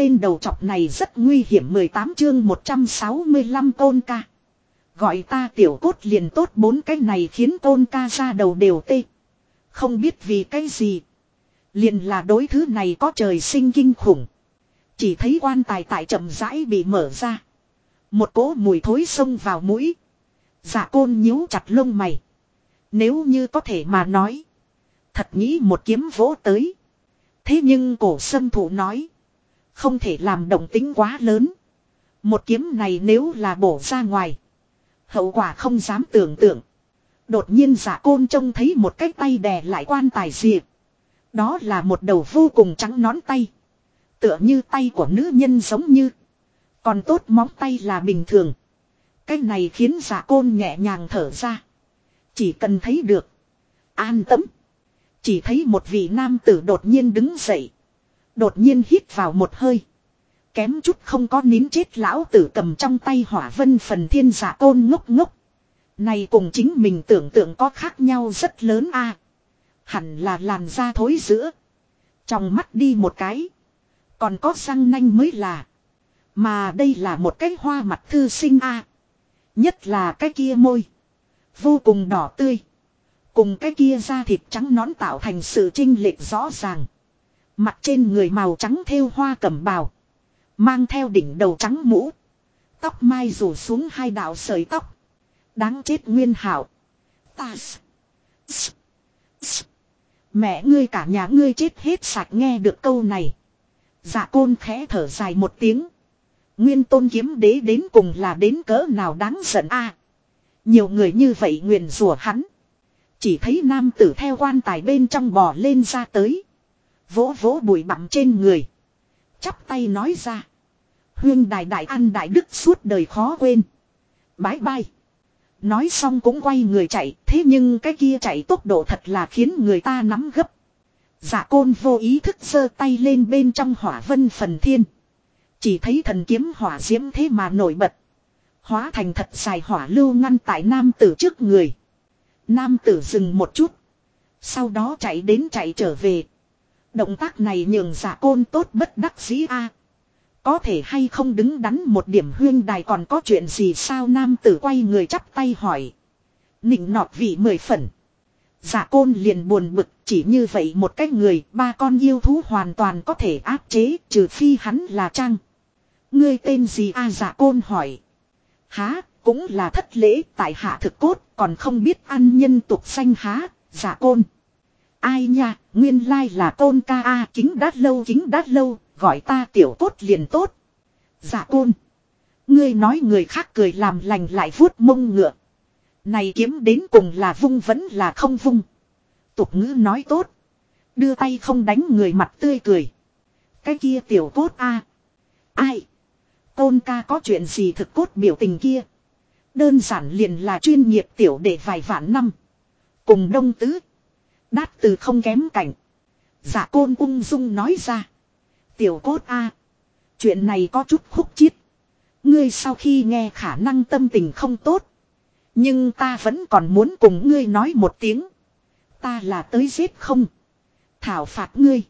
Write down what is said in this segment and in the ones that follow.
tên đầu chọc này rất nguy hiểm 18 chương 165 tôn ca. Gọi ta tiểu cốt liền tốt bốn cái này khiến tôn ca ra đầu đều tê. Không biết vì cái gì. Liền là đối thứ này có trời sinh kinh khủng. Chỉ thấy quan tài tại chậm rãi bị mở ra. Một cỗ mùi thối xông vào mũi. Dạ côn nhíu chặt lông mày. Nếu như có thể mà nói. Thật nghĩ một kiếm vỗ tới. Thế nhưng cổ sâm thủ nói. Không thể làm động tính quá lớn. Một kiếm này nếu là bổ ra ngoài. Hậu quả không dám tưởng tượng. Đột nhiên giả côn trông thấy một cái tay đè lại quan tài diệp. Đó là một đầu vô cùng trắng nón tay. Tựa như tay của nữ nhân giống như. Còn tốt móng tay là bình thường. Cái này khiến giả côn nhẹ nhàng thở ra. Chỉ cần thấy được. An tâm. Chỉ thấy một vị nam tử đột nhiên đứng dậy. Đột nhiên hít vào một hơi. Kém chút không có nín chết lão tử cầm trong tay hỏa vân phần thiên giả côn ngốc ngốc. Này cùng chính mình tưởng tượng có khác nhau rất lớn a. Hẳn là làn da thối giữa. Trong mắt đi một cái. Còn có răng nanh mới là. Mà đây là một cái hoa mặt thư sinh a. Nhất là cái kia môi. Vô cùng đỏ tươi. Cùng cái kia da thịt trắng nón tạo thành sự trinh lệch rõ ràng. Mặt trên người màu trắng thêu hoa cẩm bào. Mang theo đỉnh đầu trắng mũ. Tóc mai rủ xuống hai đạo sợi tóc. Đáng chết nguyên hảo. Ta. Mẹ ngươi cả nhà ngươi chết hết sạch nghe được câu này. Dạ côn khẽ thở dài một tiếng. Nguyên tôn kiếm đế đến cùng là đến cỡ nào đáng giận a Nhiều người như vậy nguyền rủa hắn. Chỉ thấy nam tử theo quan tài bên trong bò lên ra tới. Vỗ vỗ bụi bặm trên người. Chắp tay nói ra. Huyên đại đại ăn đại đức suốt đời khó quên. Bái bai. Nói xong cũng quay người chạy. Thế nhưng cái kia chạy tốc độ thật là khiến người ta nắm gấp. Giả côn vô ý thức giơ tay lên bên trong hỏa vân phần thiên. Chỉ thấy thần kiếm hỏa diễm thế mà nổi bật. Hóa thành thật dài hỏa lưu ngăn tại nam tử trước người. Nam tử dừng một chút. Sau đó chạy đến chạy trở về. Động tác này nhường giả côn tốt bất đắc dĩ a. Có thể hay không đứng đắn một điểm huyên đài còn có chuyện gì sao nam tử quay người chắp tay hỏi. Nịnh nọt vị mười phần. Giả côn liền buồn bực, chỉ như vậy một cái người, ba con yêu thú hoàn toàn có thể áp chế, trừ phi hắn là trang. Ngươi tên gì a giả côn hỏi. Há, cũng là thất lễ, tại hạ thực cốt, còn không biết ăn nhân tục xanh há, giả côn. Ai nha, nguyên lai là tôn ca a, kính đát lâu, kính đát lâu, gọi ta tiểu cốt liền tốt. dạ côn. Ngươi nói người khác cười làm lành lại vuốt mông ngựa. Này kiếm đến cùng là vung vẫn là không vung. Tục ngữ nói tốt. Đưa tay không đánh người mặt tươi cười. Cái kia tiểu cốt a Ai? Tôn ca có chuyện gì thực cốt biểu tình kia? Đơn giản liền là chuyên nghiệp tiểu để vài vạn năm. Cùng đông tứ. Đát từ không kém cảnh. Giả côn ung dung nói ra. Tiểu cốt a Chuyện này có chút khúc chiết. Ngươi sau khi nghe khả năng tâm tình không tốt. Nhưng ta vẫn còn muốn cùng ngươi nói một tiếng. Ta là tới giết không. Thảo phạt ngươi.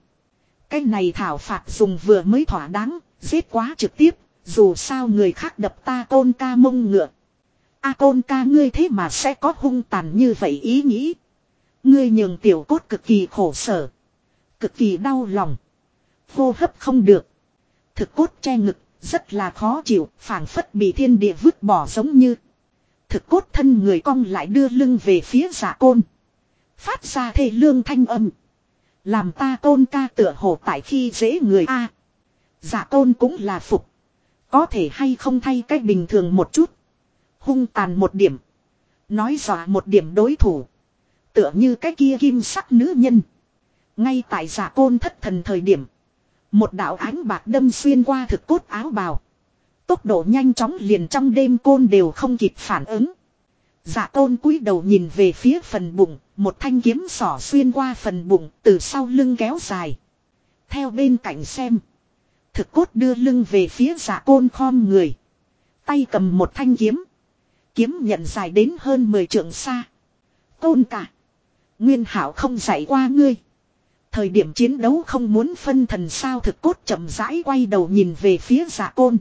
Cái này thảo phạt dùng vừa mới thỏa đáng, giết quá trực tiếp, dù sao người khác đập ta côn ca mông ngựa. A côn ca ngươi thế mà sẽ có hung tàn như vậy ý nghĩ. Ngươi nhường tiểu cốt cực kỳ khổ sở. Cực kỳ đau lòng. vô hấp không được. Thực cốt che ngực, rất là khó chịu, phảng phất bị thiên địa vứt bỏ giống như. Thực cốt thân người cong lại đưa lưng về phía giả côn. Phát ra thê lương thanh âm. Làm ta côn ca tựa hồ tại khi dễ người A. Giả côn cũng là phục. Có thể hay không thay cách bình thường một chút. Hung tàn một điểm. Nói dọa một điểm đối thủ. Tựa như cái kia kim sắc nữ nhân. Ngay tại giả côn thất thần thời điểm. Một đạo ánh bạc đâm xuyên qua thực cốt áo bào. Tốc độ nhanh chóng liền trong đêm côn đều không kịp phản ứng. Dạ côn cúi đầu nhìn về phía phần bụng, một thanh kiếm sỏ xuyên qua phần bụng từ sau lưng kéo dài. Theo bên cạnh xem. Thực cốt đưa lưng về phía dạ côn khom người. Tay cầm một thanh kiếm. Kiếm nhận dài đến hơn 10 trượng xa. Côn cả. Nguyên hảo không dạy qua ngươi. Thời điểm chiến đấu không muốn phân thần sao thực cốt chậm rãi quay đầu nhìn về phía giả côn.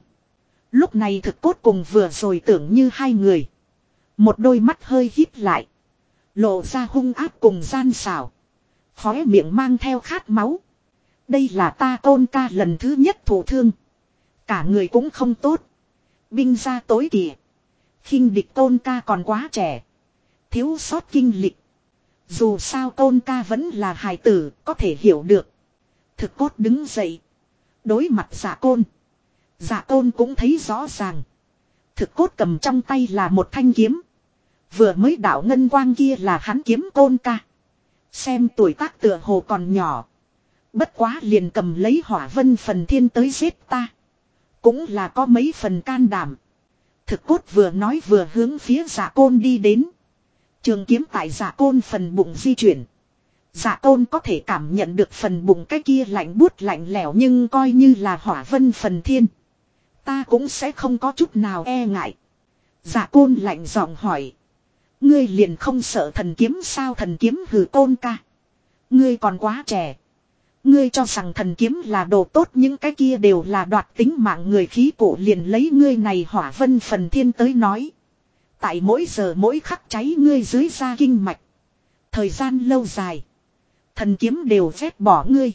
Lúc này thực cốt cùng vừa rồi tưởng như hai người. Một đôi mắt hơi hít lại. Lộ ra hung áp cùng gian xảo. Khóe miệng mang theo khát máu. Đây là ta tôn ca lần thứ nhất thủ thương. Cả người cũng không tốt. Binh ra tối kỵ. khinh địch tôn ca còn quá trẻ. Thiếu sót kinh lịch. Dù sao tôn ca vẫn là hài tử, có thể hiểu được. Thực cốt đứng dậy. Đối mặt giả côn. Giả côn cũng thấy rõ ràng. Thực cốt cầm trong tay là một thanh kiếm. Vừa mới đạo ngân quang kia là hắn kiếm tôn ca. Xem tuổi tác tựa hồ còn nhỏ. Bất quá liền cầm lấy hỏa vân phần thiên tới giết ta. Cũng là có mấy phần can đảm. Thực cốt vừa nói vừa hướng phía giả côn đi đến. Trường kiếm tại giả côn phần bụng di chuyển. Giả côn có thể cảm nhận được phần bụng cái kia lạnh buốt lạnh lẽo nhưng coi như là hỏa vân phần thiên. Ta cũng sẽ không có chút nào e ngại. Giả côn lạnh giọng hỏi. Ngươi liền không sợ thần kiếm sao thần kiếm hừ côn ca. Ngươi còn quá trẻ. Ngươi cho rằng thần kiếm là đồ tốt những cái kia đều là đoạt tính mạng người khí cổ liền lấy ngươi này hỏa vân phần thiên tới nói. Tại mỗi giờ mỗi khắc cháy ngươi dưới da kinh mạch. Thời gian lâu dài. Thần kiếm đều phép bỏ ngươi.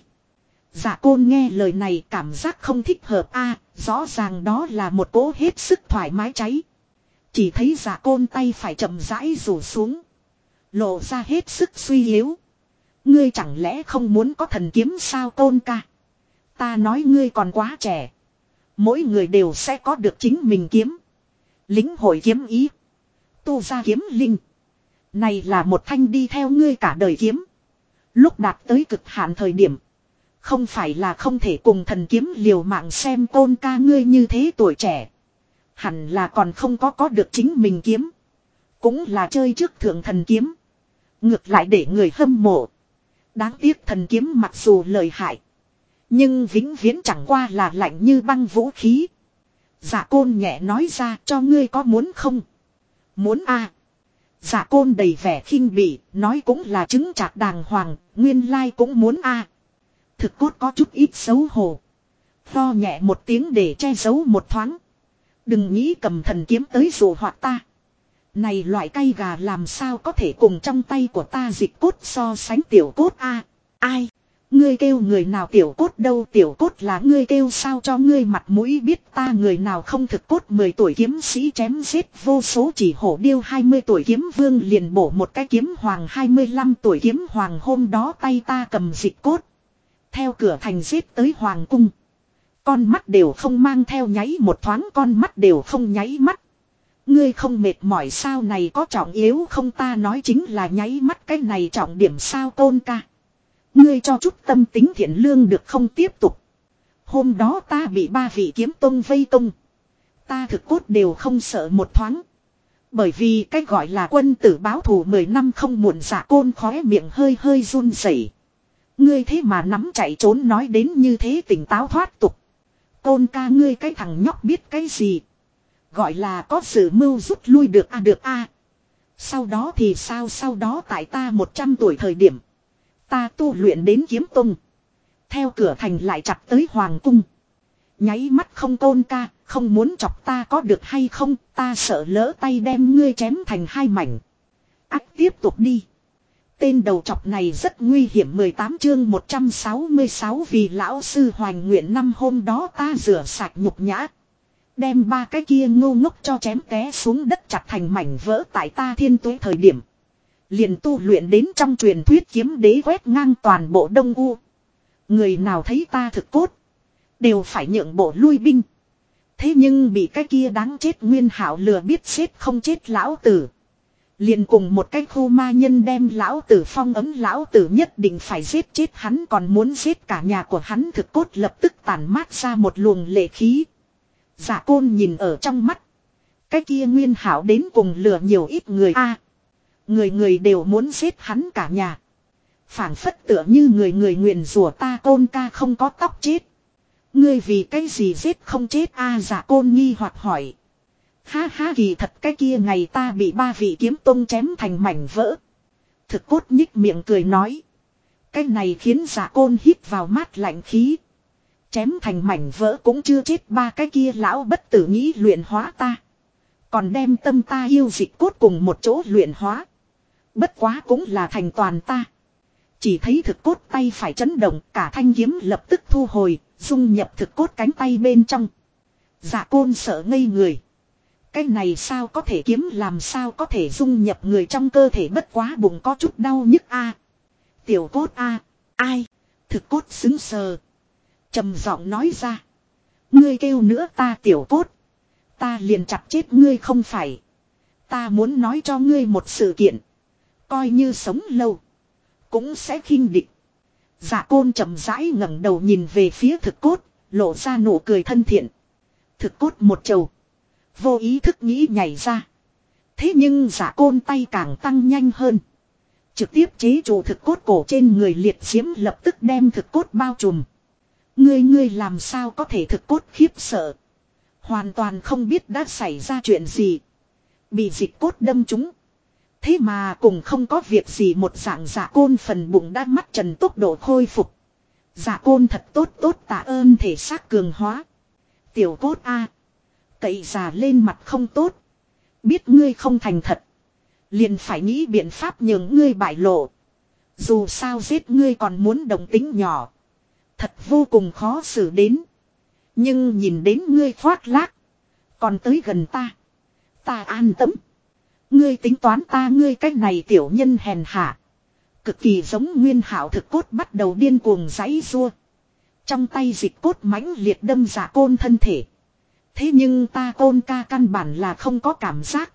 Giả côn nghe lời này cảm giác không thích hợp a, rõ ràng đó là một cố hết sức thoải mái cháy. Chỉ thấy giả côn tay phải chậm rãi rủ xuống. Lộ ra hết sức suy yếu. Ngươi chẳng lẽ không muốn có thần kiếm sao tôn ca. Ta nói ngươi còn quá trẻ. Mỗi người đều sẽ có được chính mình kiếm. Lính hội kiếm ý. Tu ra kiếm linh. Này là một thanh đi theo ngươi cả đời kiếm. Lúc đạt tới cực hạn thời điểm. Không phải là không thể cùng thần kiếm liều mạng xem tôn ca ngươi như thế tuổi trẻ. Hẳn là còn không có có được chính mình kiếm. Cũng là chơi trước thượng thần kiếm. Ngược lại để người hâm mộ. Đáng tiếc thần kiếm mặc dù lợi hại. Nhưng vĩnh viễn chẳng qua là lạnh như băng vũ khí. Giả côn nhẹ nói ra cho ngươi có muốn không? Muốn a à. Giả côn đầy vẻ khinh bỉ, nói cũng là chứng chạc đàng hoàng, nguyên lai cũng muốn a Thực cốt có chút ít xấu hổ. Tho nhẹ một tiếng để che giấu một thoáng. Đừng nghĩ cầm thần kiếm tới dù hoạt ta. Này loại cây gà làm sao có thể cùng trong tay của ta dịch cốt so sánh tiểu cốt a Ai? Ngươi kêu người nào tiểu cốt đâu, tiểu cốt là ngươi kêu sao cho ngươi mặt mũi biết ta người nào không thực cốt 10 tuổi kiếm sĩ chém giết vô số chỉ hổ điêu 20 tuổi kiếm vương liền bổ một cái kiếm hoàng 25 tuổi kiếm hoàng hôm đó tay ta cầm dịch cốt. Theo cửa thành giết tới hoàng cung. Con mắt đều không mang theo nháy, một thoáng con mắt đều không nháy mắt. Ngươi không mệt mỏi sao, này có trọng yếu không ta nói chính là nháy mắt, cái này trọng điểm sao, tôn ca. Ngươi cho chút tâm tính thiện lương được không tiếp tục. Hôm đó ta bị ba vị kiếm tông vây tông. Ta thực cốt đều không sợ một thoáng. Bởi vì cái gọi là quân tử báo thù 10 năm không muộn giả côn khóe miệng hơi hơi run rẩy. Ngươi thế mà nắm chạy trốn nói đến như thế tỉnh táo thoát tục. Côn ca ngươi cái thằng nhóc biết cái gì. Gọi là có sự mưu rút lui được a được a. Sau đó thì sao sau đó tại ta 100 tuổi thời điểm. Ta tu luyện đến kiếm tung. Theo cửa thành lại chặt tới hoàng cung. Nháy mắt không tôn ca, không muốn chọc ta có được hay không, ta sợ lỡ tay đem ngươi chém thành hai mảnh. Ác tiếp tục đi. Tên đầu chọc này rất nguy hiểm 18 chương 166 vì lão sư hoành nguyện năm hôm đó ta rửa sạch nhục nhã. Đem ba cái kia ngu ngốc cho chém té xuống đất chặt thành mảnh vỡ tại ta thiên tuế thời điểm. Liền tu luyện đến trong truyền thuyết kiếm đế quét ngang toàn bộ đông u. Người nào thấy ta thực cốt. Đều phải nhượng bộ lui binh. Thế nhưng bị cái kia đáng chết nguyên hảo lừa biết xếp không chết lão tử. Liền cùng một cái khu ma nhân đem lão tử phong ấm lão tử nhất định phải giết chết hắn còn muốn giết cả nhà của hắn thực cốt lập tức tàn mát ra một luồng lệ khí. Giả côn nhìn ở trong mắt. Cái kia nguyên hảo đến cùng lừa nhiều ít người a Người người đều muốn giết hắn cả nhà. phảng phất tựa như người người nguyện rủa ta côn ca không có tóc chết. Ngươi vì cái gì giết không chết a giả côn nghi hoặc hỏi. Ha ha, kỳ thật cái kia ngày ta bị ba vị kiếm tông chém thành mảnh vỡ. Thực cốt nhích miệng cười nói. Cái này khiến giả côn hít vào mát lạnh khí. Chém thành mảnh vỡ cũng chưa chết ba cái kia lão bất tử nghĩ luyện hóa ta. Còn đem tâm ta yêu dịch cốt cùng một chỗ luyện hóa. Bất quá cũng là thành toàn ta. Chỉ thấy thực cốt tay phải chấn động cả thanh kiếm lập tức thu hồi, dung nhập thực cốt cánh tay bên trong. Dạ côn sợ ngây người. Cái này sao có thể kiếm làm sao có thể dung nhập người trong cơ thể bất quá bụng có chút đau nhức a Tiểu cốt a ai? Thực cốt xứng sờ. trầm giọng nói ra. Ngươi kêu nữa ta tiểu cốt. Ta liền chặt chết ngươi không phải. Ta muốn nói cho ngươi một sự kiện. Coi như sống lâu. Cũng sẽ khinh địch. Dạ côn chậm rãi ngẩng đầu nhìn về phía thực cốt. Lộ ra nụ cười thân thiện. Thực cốt một trầu. Vô ý thức nghĩ nhảy ra. Thế nhưng giả côn tay càng tăng nhanh hơn. Trực tiếp chế trụ thực cốt cổ trên người liệt diễm lập tức đem thực cốt bao trùm. Ngươi ngươi làm sao có thể thực cốt khiếp sợ. Hoàn toàn không biết đã xảy ra chuyện gì. Bị dịch cốt đâm trúng. Thế mà cùng không có việc gì một dạng giả côn phần bụng đã mắt trần tốc độ khôi phục. Giả côn thật tốt tốt tạ ơn thể xác cường hóa. Tiểu cốt A. Cậy già lên mặt không tốt. Biết ngươi không thành thật. Liền phải nghĩ biện pháp nhường ngươi bại lộ. Dù sao giết ngươi còn muốn đồng tính nhỏ. Thật vô cùng khó xử đến. Nhưng nhìn đến ngươi khoác lác. Còn tới gần ta. Ta an tâm. Ngươi tính toán ta ngươi cách này tiểu nhân hèn hạ. Cực kỳ giống nguyên hảo thực cốt bắt đầu điên cuồng giãy rua. Trong tay dịch cốt mãnh liệt đâm giả côn thân thể. Thế nhưng ta côn ca căn bản là không có cảm giác.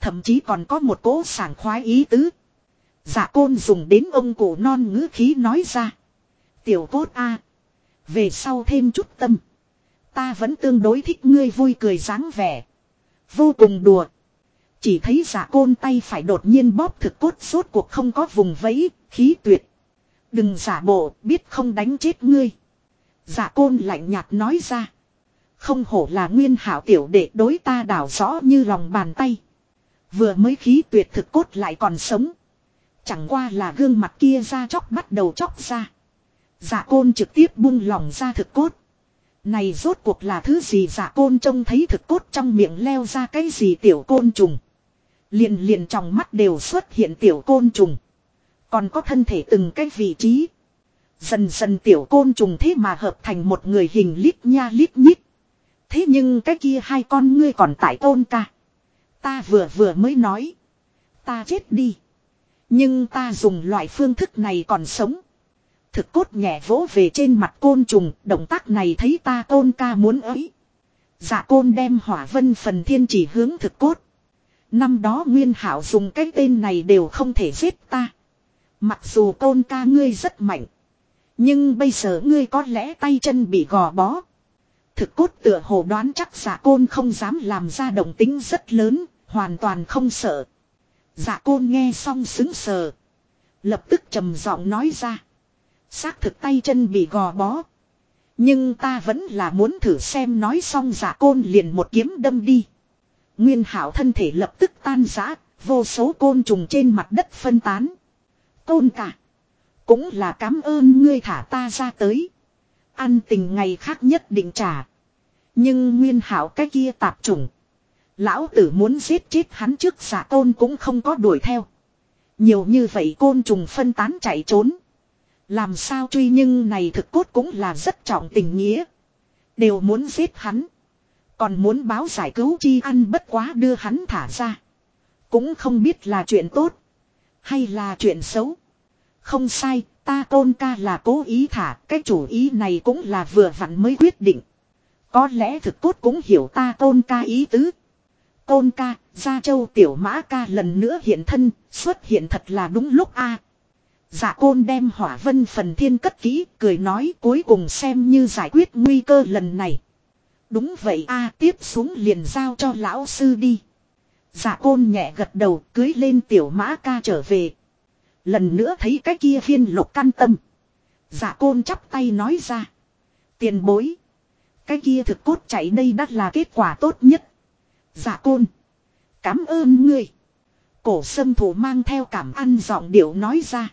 Thậm chí còn có một cỗ sảng khoái ý tứ. Giả côn dùng đến ông cụ non ngữ khí nói ra. Tiểu cốt a Về sau thêm chút tâm. Ta vẫn tương đối thích ngươi vui cười dáng vẻ. Vô cùng đùa. Chỉ thấy giả côn tay phải đột nhiên bóp thực cốt suốt cuộc không có vùng vẫy, khí tuyệt. Đừng giả bộ, biết không đánh chết ngươi. Giả côn lạnh nhạt nói ra. Không hổ là nguyên hảo tiểu đệ đối ta đảo rõ như lòng bàn tay. Vừa mới khí tuyệt thực cốt lại còn sống. Chẳng qua là gương mặt kia ra chóc bắt đầu chóc ra. giả côn trực tiếp buông lòng ra thực cốt. Này rốt cuộc là thứ gì giả côn trông thấy thực cốt trong miệng leo ra cái gì tiểu côn trùng. Liền liền trong mắt đều xuất hiện tiểu côn trùng. Còn có thân thể từng cái vị trí. Dần dần tiểu côn trùng thế mà hợp thành một người hình lít nha lít nhít. Thế nhưng cái kia hai con ngươi còn tại tôn ca. Ta vừa vừa mới nói. Ta chết đi. Nhưng ta dùng loại phương thức này còn sống. Thực cốt nhẹ vỗ về trên mặt côn trùng, động tác này thấy ta tôn ca muốn ấy. Dạ côn đem hỏa vân phần thiên chỉ hướng thực cốt. Năm đó Nguyên Hảo dùng cái tên này đều không thể giết ta. Mặc dù tôn ca ngươi rất mạnh. Nhưng bây giờ ngươi có lẽ tay chân bị gò bó. Thực cốt tựa hồ đoán chắc giả côn không dám làm ra động tính rất lớn, hoàn toàn không sợ. Giả côn nghe xong xứng sờ. Lập tức trầm giọng nói ra. Xác thực tay chân bị gò bó. Nhưng ta vẫn là muốn thử xem nói xong giả côn liền một kiếm đâm đi. Nguyên hảo thân thể lập tức tan rã, vô số côn trùng trên mặt đất phân tán. Côn cả. Cũng là cảm ơn ngươi thả ta ra tới. Ăn tình ngày khác nhất định trả. Nhưng nguyên hảo cái kia tạp trùng, Lão tử muốn giết chết hắn trước giả tôn cũng không có đuổi theo. Nhiều như vậy côn trùng phân tán chạy trốn. Làm sao truy nhưng này thực cốt cũng là rất trọng tình nghĩa. Đều muốn giết hắn. Còn muốn báo giải cứu chi ăn bất quá đưa hắn thả ra. Cũng không biết là chuyện tốt. Hay là chuyện xấu. Không sai, ta tôn ca là cố ý thả. Cái chủ ý này cũng là vừa vặn mới quyết định. Có lẽ thực cốt cũng hiểu ta tôn ca ý tứ. Tôn ca, gia châu tiểu mã ca lần nữa hiện thân, xuất hiện thật là đúng lúc a. Dạ côn đem hỏa vân phần thiên cất kỹ, cười nói cuối cùng xem như giải quyết nguy cơ lần này. Đúng vậy a, tiếp xuống liền giao cho lão sư đi. Dạ côn nhẹ gật đầu, cưới lên tiểu mã ca trở về. Lần nữa thấy cái kia viên lục can tâm. Dạ côn chắp tay nói ra. Tiền bối. Cái kia thực cốt chạy đây đắt là kết quả tốt nhất. Dạ côn. Cảm ơn ngươi. Cổ sâm thủ mang theo cảm ăn giọng điệu nói ra.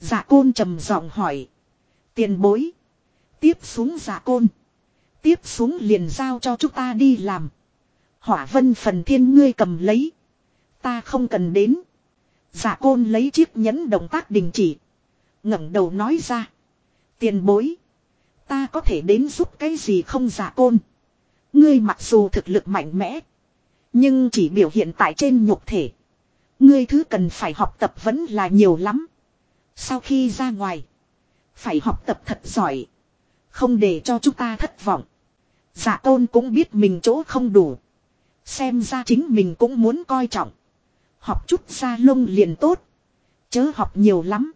Dạ côn trầm giọng hỏi. Tiền bối. Tiếp xuống dạ côn. Tiếp xuống liền giao cho chúng ta đi làm. Hỏa vân phần thiên ngươi cầm lấy. Ta không cần đến. Dạ côn lấy chiếc nhẫn động tác đình chỉ. ngẩng đầu nói ra. Tiền bối. Ta có thể đến giúp cái gì không dạ côn. Ngươi mặc dù thực lực mạnh mẽ. Nhưng chỉ biểu hiện tại trên nhục thể. Ngươi thứ cần phải học tập vẫn là nhiều lắm. Sau khi ra ngoài. Phải học tập thật giỏi. Không để cho chúng ta thất vọng. Dạ tôn cũng biết mình chỗ không đủ. Xem ra chính mình cũng muốn coi trọng. Học chút ra lông liền tốt. Chớ học nhiều lắm.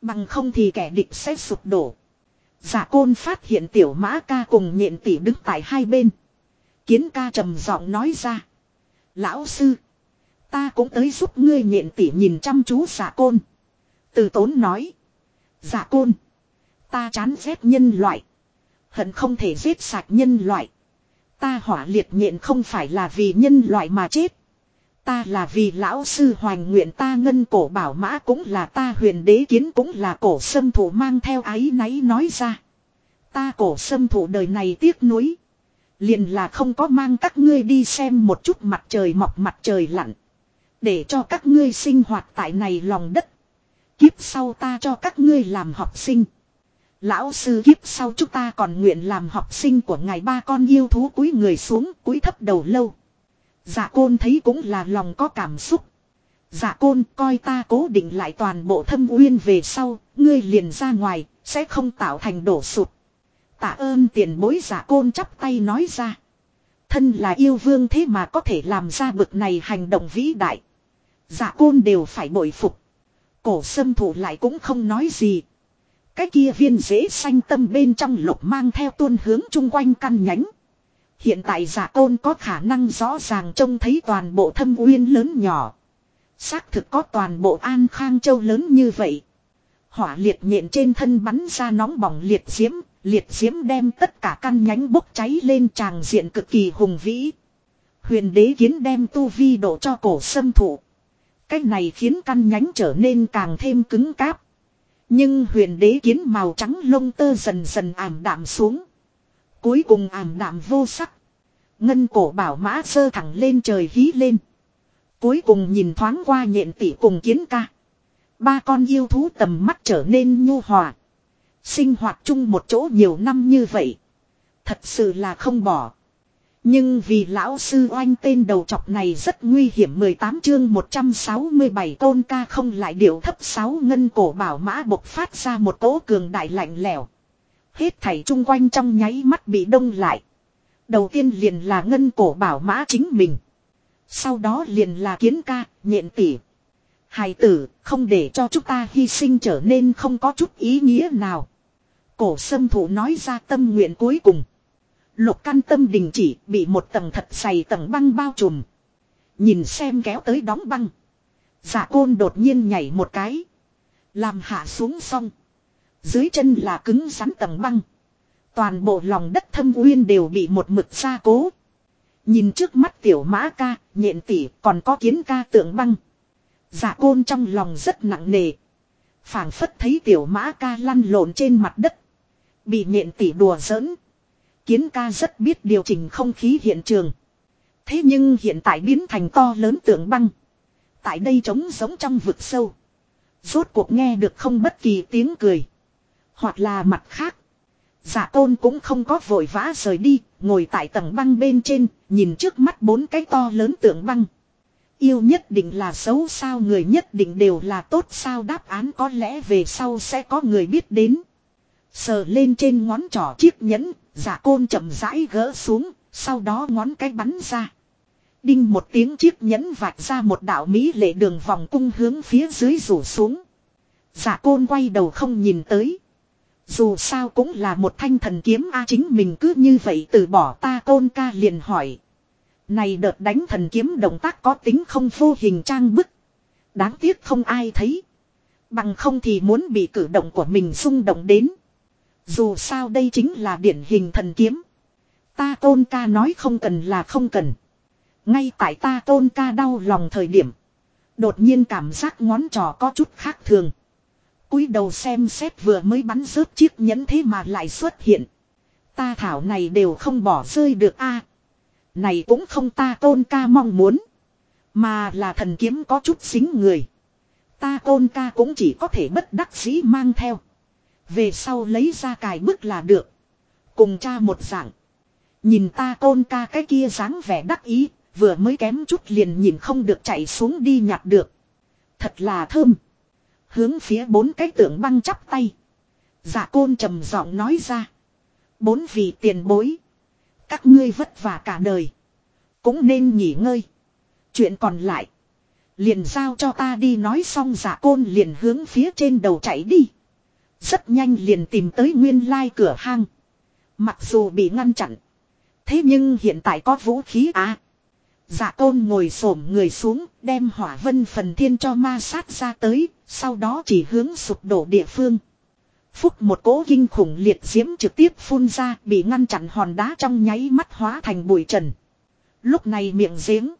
Bằng không thì kẻ địch sẽ sụp đổ. giả côn phát hiện tiểu mã ca cùng nhện tỷ đứng tại hai bên. Kiến ca trầm giọng nói ra. Lão sư. Ta cũng tới giúp ngươi nhện tỷ nhìn chăm chú giả côn. Từ tốn nói. Giả côn. Ta chán ghét nhân loại. Hận không thể giết sạch nhân loại. Ta hỏa liệt nhện không phải là vì nhân loại mà chết. Ta là vì lão sư hoành nguyện ta ngân cổ bảo mã cũng là ta huyền đế kiến cũng là cổ sâm thủ mang theo ái náy nói ra. Ta cổ sâm thủ đời này tiếc nuối. Liền là không có mang các ngươi đi xem một chút mặt trời mọc mặt trời lặn. Để cho các ngươi sinh hoạt tại này lòng đất. Kiếp sau ta cho các ngươi làm học sinh. Lão sư kiếp sau chúng ta còn nguyện làm học sinh của ngài ba con yêu thú cúi người xuống cúi thấp đầu lâu. Dạ côn thấy cũng là lòng có cảm xúc. Dạ côn coi ta cố định lại toàn bộ thâm uyên về sau, ngươi liền ra ngoài, sẽ không tạo thành đổ sụt. Tạ ơn tiền bối giả côn chắp tay nói ra. Thân là yêu vương thế mà có thể làm ra bực này hành động vĩ đại. dạ côn đều phải bội phục. Cổ sâm thủ lại cũng không nói gì. Cái kia viên dễ xanh tâm bên trong lục mang theo tuôn hướng chung quanh căn nhánh. Hiện tại giả côn có khả năng rõ ràng trông thấy toàn bộ thâm uyên lớn nhỏ. Xác thực có toàn bộ an khang châu lớn như vậy. Hỏa liệt nhện trên thân bắn ra nóng bỏng liệt diễm, Liệt diễm đem tất cả căn nhánh bốc cháy lên tràng diện cực kỳ hùng vĩ. Huyền đế kiến đem tu vi độ cho cổ sâm thụ. Cách này khiến căn nhánh trở nên càng thêm cứng cáp. Nhưng huyền đế kiến màu trắng lông tơ dần dần ảm đạm xuống. Cuối cùng ảm đạm vô sắc. Ngân cổ bảo mã sơ thẳng lên trời hí lên. Cuối cùng nhìn thoáng qua nhện tỷ cùng kiến ca. Ba con yêu thú tầm mắt trở nên nhu hòa. Sinh hoạt chung một chỗ nhiều năm như vậy. Thật sự là không bỏ. Nhưng vì lão sư oanh tên đầu chọc này rất nguy hiểm 18 chương 167 tôn ca không lại điệu thấp 6 ngân cổ bảo mã bộc phát ra một cỗ cường đại lạnh lẽo. Hết thảy chung quanh trong nháy mắt bị đông lại. Đầu tiên liền là ngân cổ bảo mã chính mình. Sau đó liền là kiến ca, nhện tỉ. Hài tử, không để cho chúng ta hy sinh trở nên không có chút ý nghĩa nào. Cổ sâm thủ nói ra tâm nguyện cuối cùng. Lục căn tâm đình chỉ bị một tầng thật dày tầng băng bao trùm. Nhìn xem kéo tới đóng băng. Giả côn đột nhiên nhảy một cái. Làm hạ xuống xong. Dưới chân là cứng rắn tầng băng. Toàn bộ lòng đất thâm uyên đều bị một mực xa cố. Nhìn trước mắt tiểu mã ca, nhện tỉ còn có kiến ca tượng băng. Giả côn trong lòng rất nặng nề. phảng phất thấy tiểu mã ca lăn lộn trên mặt đất. Bị nhện tỉ đùa giỡn. Kiến ca rất biết điều chỉnh không khí hiện trường. Thế nhưng hiện tại biến thành to lớn tượng băng. Tại đây trống giống trong vực sâu. Rốt cuộc nghe được không bất kỳ tiếng cười. Hoặc là mặt khác. Giả tôn cũng không có vội vã rời đi, ngồi tại tầng băng bên trên, nhìn trước mắt bốn cái to lớn tượng băng. Yêu nhất định là xấu sao người nhất định đều là tốt sao đáp án có lẽ về sau sẽ có người biết đến. Sờ lên trên ngón trỏ chiếc nhẫn, giả côn chậm rãi gỡ xuống, sau đó ngón cái bắn ra. Đinh một tiếng chiếc nhẫn vạch ra một đạo mỹ lệ đường vòng cung hướng phía dưới rủ xuống. Giả côn quay đầu không nhìn tới. Dù sao cũng là một thanh thần kiếm A chính mình cứ như vậy từ bỏ ta côn ca liền hỏi. Này đợt đánh thần kiếm động tác có tính không vô hình trang bức. Đáng tiếc không ai thấy. Bằng không thì muốn bị cử động của mình xung động đến. Dù sao đây chính là điển hình thần kiếm. Ta tôn ca nói không cần là không cần. Ngay tại ta tôn ca đau lòng thời điểm. Đột nhiên cảm giác ngón trỏ có chút khác thường. cúi đầu xem xét vừa mới bắn rớt chiếc nhẫn thế mà lại xuất hiện. Ta thảo này đều không bỏ rơi được a Này cũng không ta tôn ca mong muốn. Mà là thần kiếm có chút xính người. Ta tôn ca cũng chỉ có thể bất đắc dĩ mang theo. Về sau lấy ra cài bức là được. Cùng cha một dạng. Nhìn ta côn ca cái kia dáng vẻ đắc ý. Vừa mới kém chút liền nhìn không được chạy xuống đi nhặt được. Thật là thơm. Hướng phía bốn cái tượng băng chắp tay. Dạ côn trầm giọng nói ra. Bốn vị tiền bối. Các ngươi vất vả cả đời. Cũng nên nghỉ ngơi. Chuyện còn lại. Liền giao cho ta đi nói xong giả côn liền hướng phía trên đầu chạy đi. Rất nhanh liền tìm tới nguyên lai cửa hang. Mặc dù bị ngăn chặn. Thế nhưng hiện tại có vũ khí à. Dạ tôn ngồi xổm người xuống, đem hỏa vân phần thiên cho ma sát ra tới, sau đó chỉ hướng sụp đổ địa phương. Phúc một cỗ kinh khủng liệt diễm trực tiếp phun ra, bị ngăn chặn hòn đá trong nháy mắt hóa thành bụi trần. Lúc này miệng giếng.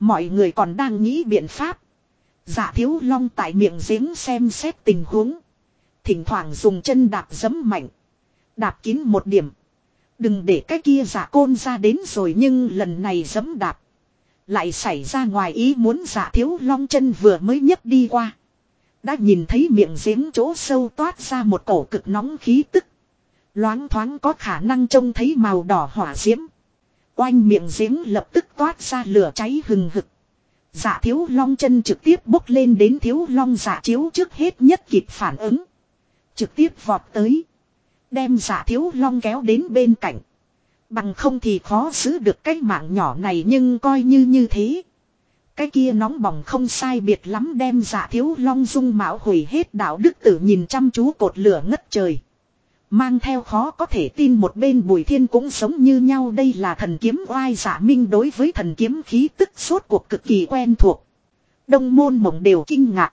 Mọi người còn đang nghĩ biện pháp. Dạ thiếu long tại miệng giếng xem xét tình huống. Thỉnh thoảng dùng chân đạp giấm mạnh. Đạp kín một điểm. Đừng để cái kia giả côn ra đến rồi nhưng lần này giấm đạp. Lại xảy ra ngoài ý muốn giả thiếu long chân vừa mới nhấc đi qua. Đã nhìn thấy miệng giếng chỗ sâu toát ra một cổ cực nóng khí tức. Loáng thoáng có khả năng trông thấy màu đỏ hỏa diễm. quanh miệng giếng lập tức toát ra lửa cháy hừng hực. Dạ thiếu long chân trực tiếp bốc lên đến thiếu long dạ chiếu trước hết nhất kịp phản ứng. Trực tiếp vọt tới. Đem giả thiếu long kéo đến bên cạnh. Bằng không thì khó giữ được cái mạng nhỏ này nhưng coi như như thế. Cái kia nóng bỏng không sai biệt lắm đem giả thiếu long dung mạo hủy hết đạo đức tử nhìn chăm chú cột lửa ngất trời. Mang theo khó có thể tin một bên bùi thiên cũng sống như nhau đây là thần kiếm oai giả minh đối với thần kiếm khí tức suốt cuộc cực kỳ quen thuộc. Đông môn mộng đều kinh ngạc.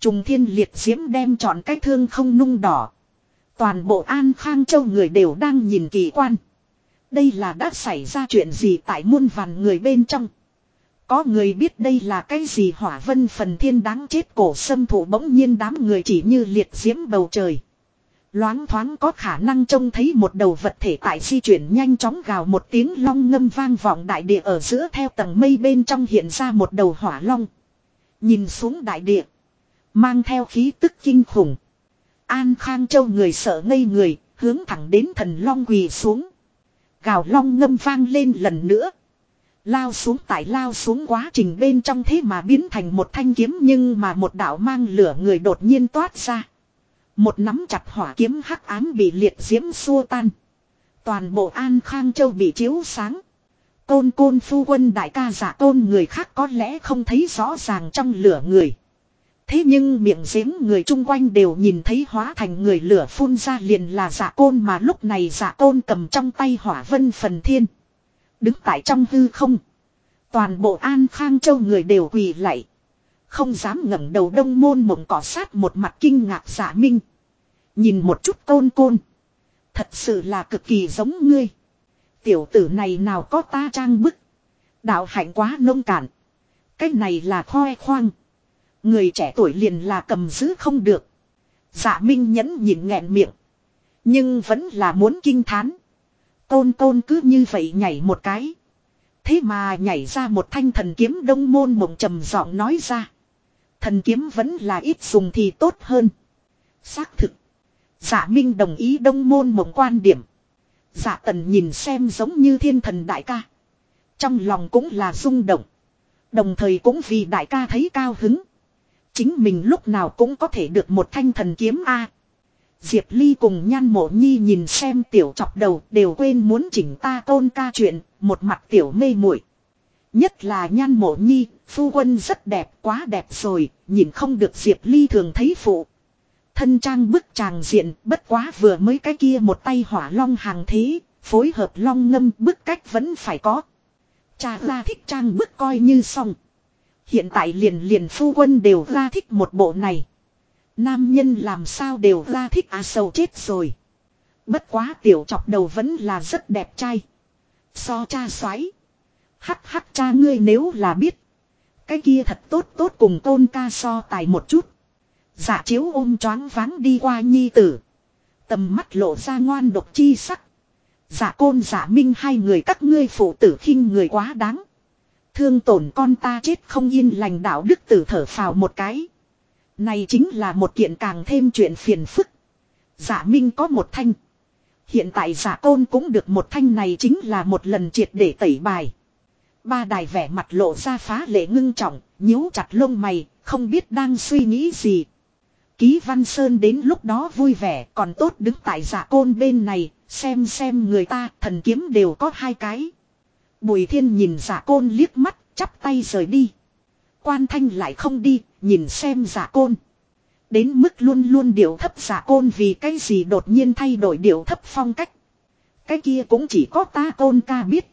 Trùng thiên liệt diễm đem chọn cái thương không nung đỏ. Toàn bộ an khang châu người đều đang nhìn kỳ quan. Đây là đã xảy ra chuyện gì tại muôn vàn người bên trong. Có người biết đây là cái gì hỏa vân phần thiên đáng chết cổ sâm thủ bỗng nhiên đám người chỉ như liệt diễm bầu trời. Loáng thoáng có khả năng trông thấy một đầu vật thể tại di chuyển nhanh chóng gào một tiếng long ngâm vang vọng đại địa ở giữa theo tầng mây bên trong hiện ra một đầu hỏa long. Nhìn xuống đại địa. Mang theo khí tức kinh khủng. An Khang Châu người sợ ngây người, hướng thẳng đến thần long quỳ xuống. Gào long ngâm vang lên lần nữa. Lao xuống tại lao xuống quá trình bên trong thế mà biến thành một thanh kiếm nhưng mà một đạo mang lửa người đột nhiên toát ra. Một nắm chặt hỏa kiếm hắc ám bị liệt diễm xua tan. Toàn bộ An Khang Châu bị chiếu sáng. Côn côn phu quân đại ca giả tôn người khác có lẽ không thấy rõ ràng trong lửa người. Thế nhưng miệng giếng người chung quanh đều nhìn thấy hóa thành người lửa phun ra liền là giả côn mà lúc này giả côn cầm trong tay hỏa vân phần thiên. Đứng tại trong hư không. Toàn bộ An Khang Châu người đều quỳ lạy. Không dám ngẩng đầu đông môn mộng cỏ sát một mặt kinh ngạc giả minh. Nhìn một chút côn côn. Thật sự là cực kỳ giống ngươi. Tiểu tử này nào có ta trang bức. Đạo hạnh quá nông cạn. Cái này là khoe khoang. Người trẻ tuổi liền là cầm giữ không được. Dạ Minh nhẫn nhịn nghẹn miệng. Nhưng vẫn là muốn kinh thán. Tôn tôn cứ như vậy nhảy một cái. Thế mà nhảy ra một thanh thần kiếm đông môn mộng trầm giọng nói ra. Thần kiếm vẫn là ít dùng thì tốt hơn. Xác thực. Dạ Minh đồng ý đông môn mộng quan điểm. Dạ tần nhìn xem giống như thiên thần đại ca. Trong lòng cũng là rung động. Đồng thời cũng vì đại ca thấy cao hứng. Chính mình lúc nào cũng có thể được một thanh thần kiếm A. Diệp Ly cùng nhan mộ nhi nhìn xem tiểu chọc đầu đều quên muốn chỉnh ta tôn ca chuyện, một mặt tiểu mê muội Nhất là nhan mộ nhi, phu quân rất đẹp, quá đẹp rồi, nhìn không được Diệp Ly thường thấy phụ. Thân trang bức tràng diện, bất quá vừa mới cái kia một tay hỏa long hàng thế, phối hợp long ngâm bức cách vẫn phải có. Cha ra thích trang bức coi như xong. Hiện tại liền liền phu quân đều ra thích một bộ này. Nam nhân làm sao đều ra thích à sầu chết rồi. Bất quá tiểu chọc đầu vẫn là rất đẹp trai. So cha xoáy. Hắc hắc cha ngươi nếu là biết. Cái kia thật tốt tốt cùng tôn ca so tài một chút. Giả chiếu ôm choáng váng đi qua nhi tử. Tầm mắt lộ ra ngoan độc chi sắc. Giả côn giả minh hai người các ngươi phụ tử khinh người quá đáng. Thương tổn con ta chết không yên lành đạo đức tử thở phào một cái. Này chính là một kiện càng thêm chuyện phiền phức. Giả minh có một thanh. Hiện tại giả côn cũng được một thanh này chính là một lần triệt để tẩy bài. Ba đài vẻ mặt lộ ra phá lệ ngưng trọng, nhíu chặt lông mày, không biết đang suy nghĩ gì. Ký Văn Sơn đến lúc đó vui vẻ còn tốt đứng tại giả côn bên này, xem xem người ta thần kiếm đều có hai cái. Bùi thiên nhìn giả côn liếc mắt, chắp tay rời đi. Quan thanh lại không đi, nhìn xem giả côn. Đến mức luôn luôn điệu thấp giả côn vì cái gì đột nhiên thay đổi điệu thấp phong cách. Cái kia cũng chỉ có ta côn ca biết.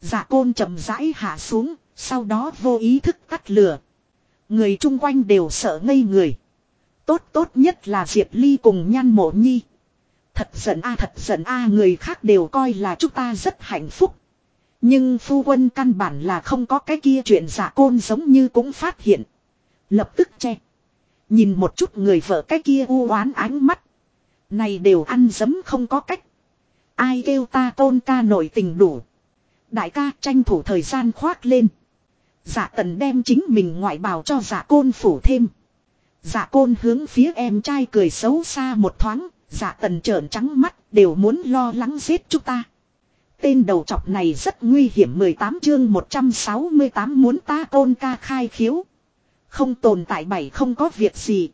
Giả côn chậm rãi hạ xuống, sau đó vô ý thức tắt lửa. Người chung quanh đều sợ ngây người. Tốt tốt nhất là Diệp Ly cùng nhan mộ nhi. Thật giận a thật giận a người khác đều coi là chúng ta rất hạnh phúc. Nhưng phu quân căn bản là không có cái kia chuyện giả côn giống như cũng phát hiện. Lập tức che. Nhìn một chút người vợ cái kia u oán ánh mắt. Này đều ăn dấm không có cách. Ai kêu ta tôn ca nổi tình đủ. Đại ca tranh thủ thời gian khoác lên. Giả tần đem chính mình ngoại bào cho giả côn phủ thêm. Giả côn hướng phía em trai cười xấu xa một thoáng. Giả tần trợn trắng mắt, đều muốn lo lắng giết chúng ta. Tên đầu chọc này rất nguy hiểm 18 chương 168 muốn ta tôn ca khai khiếu. Không tồn tại bảy không có việc gì.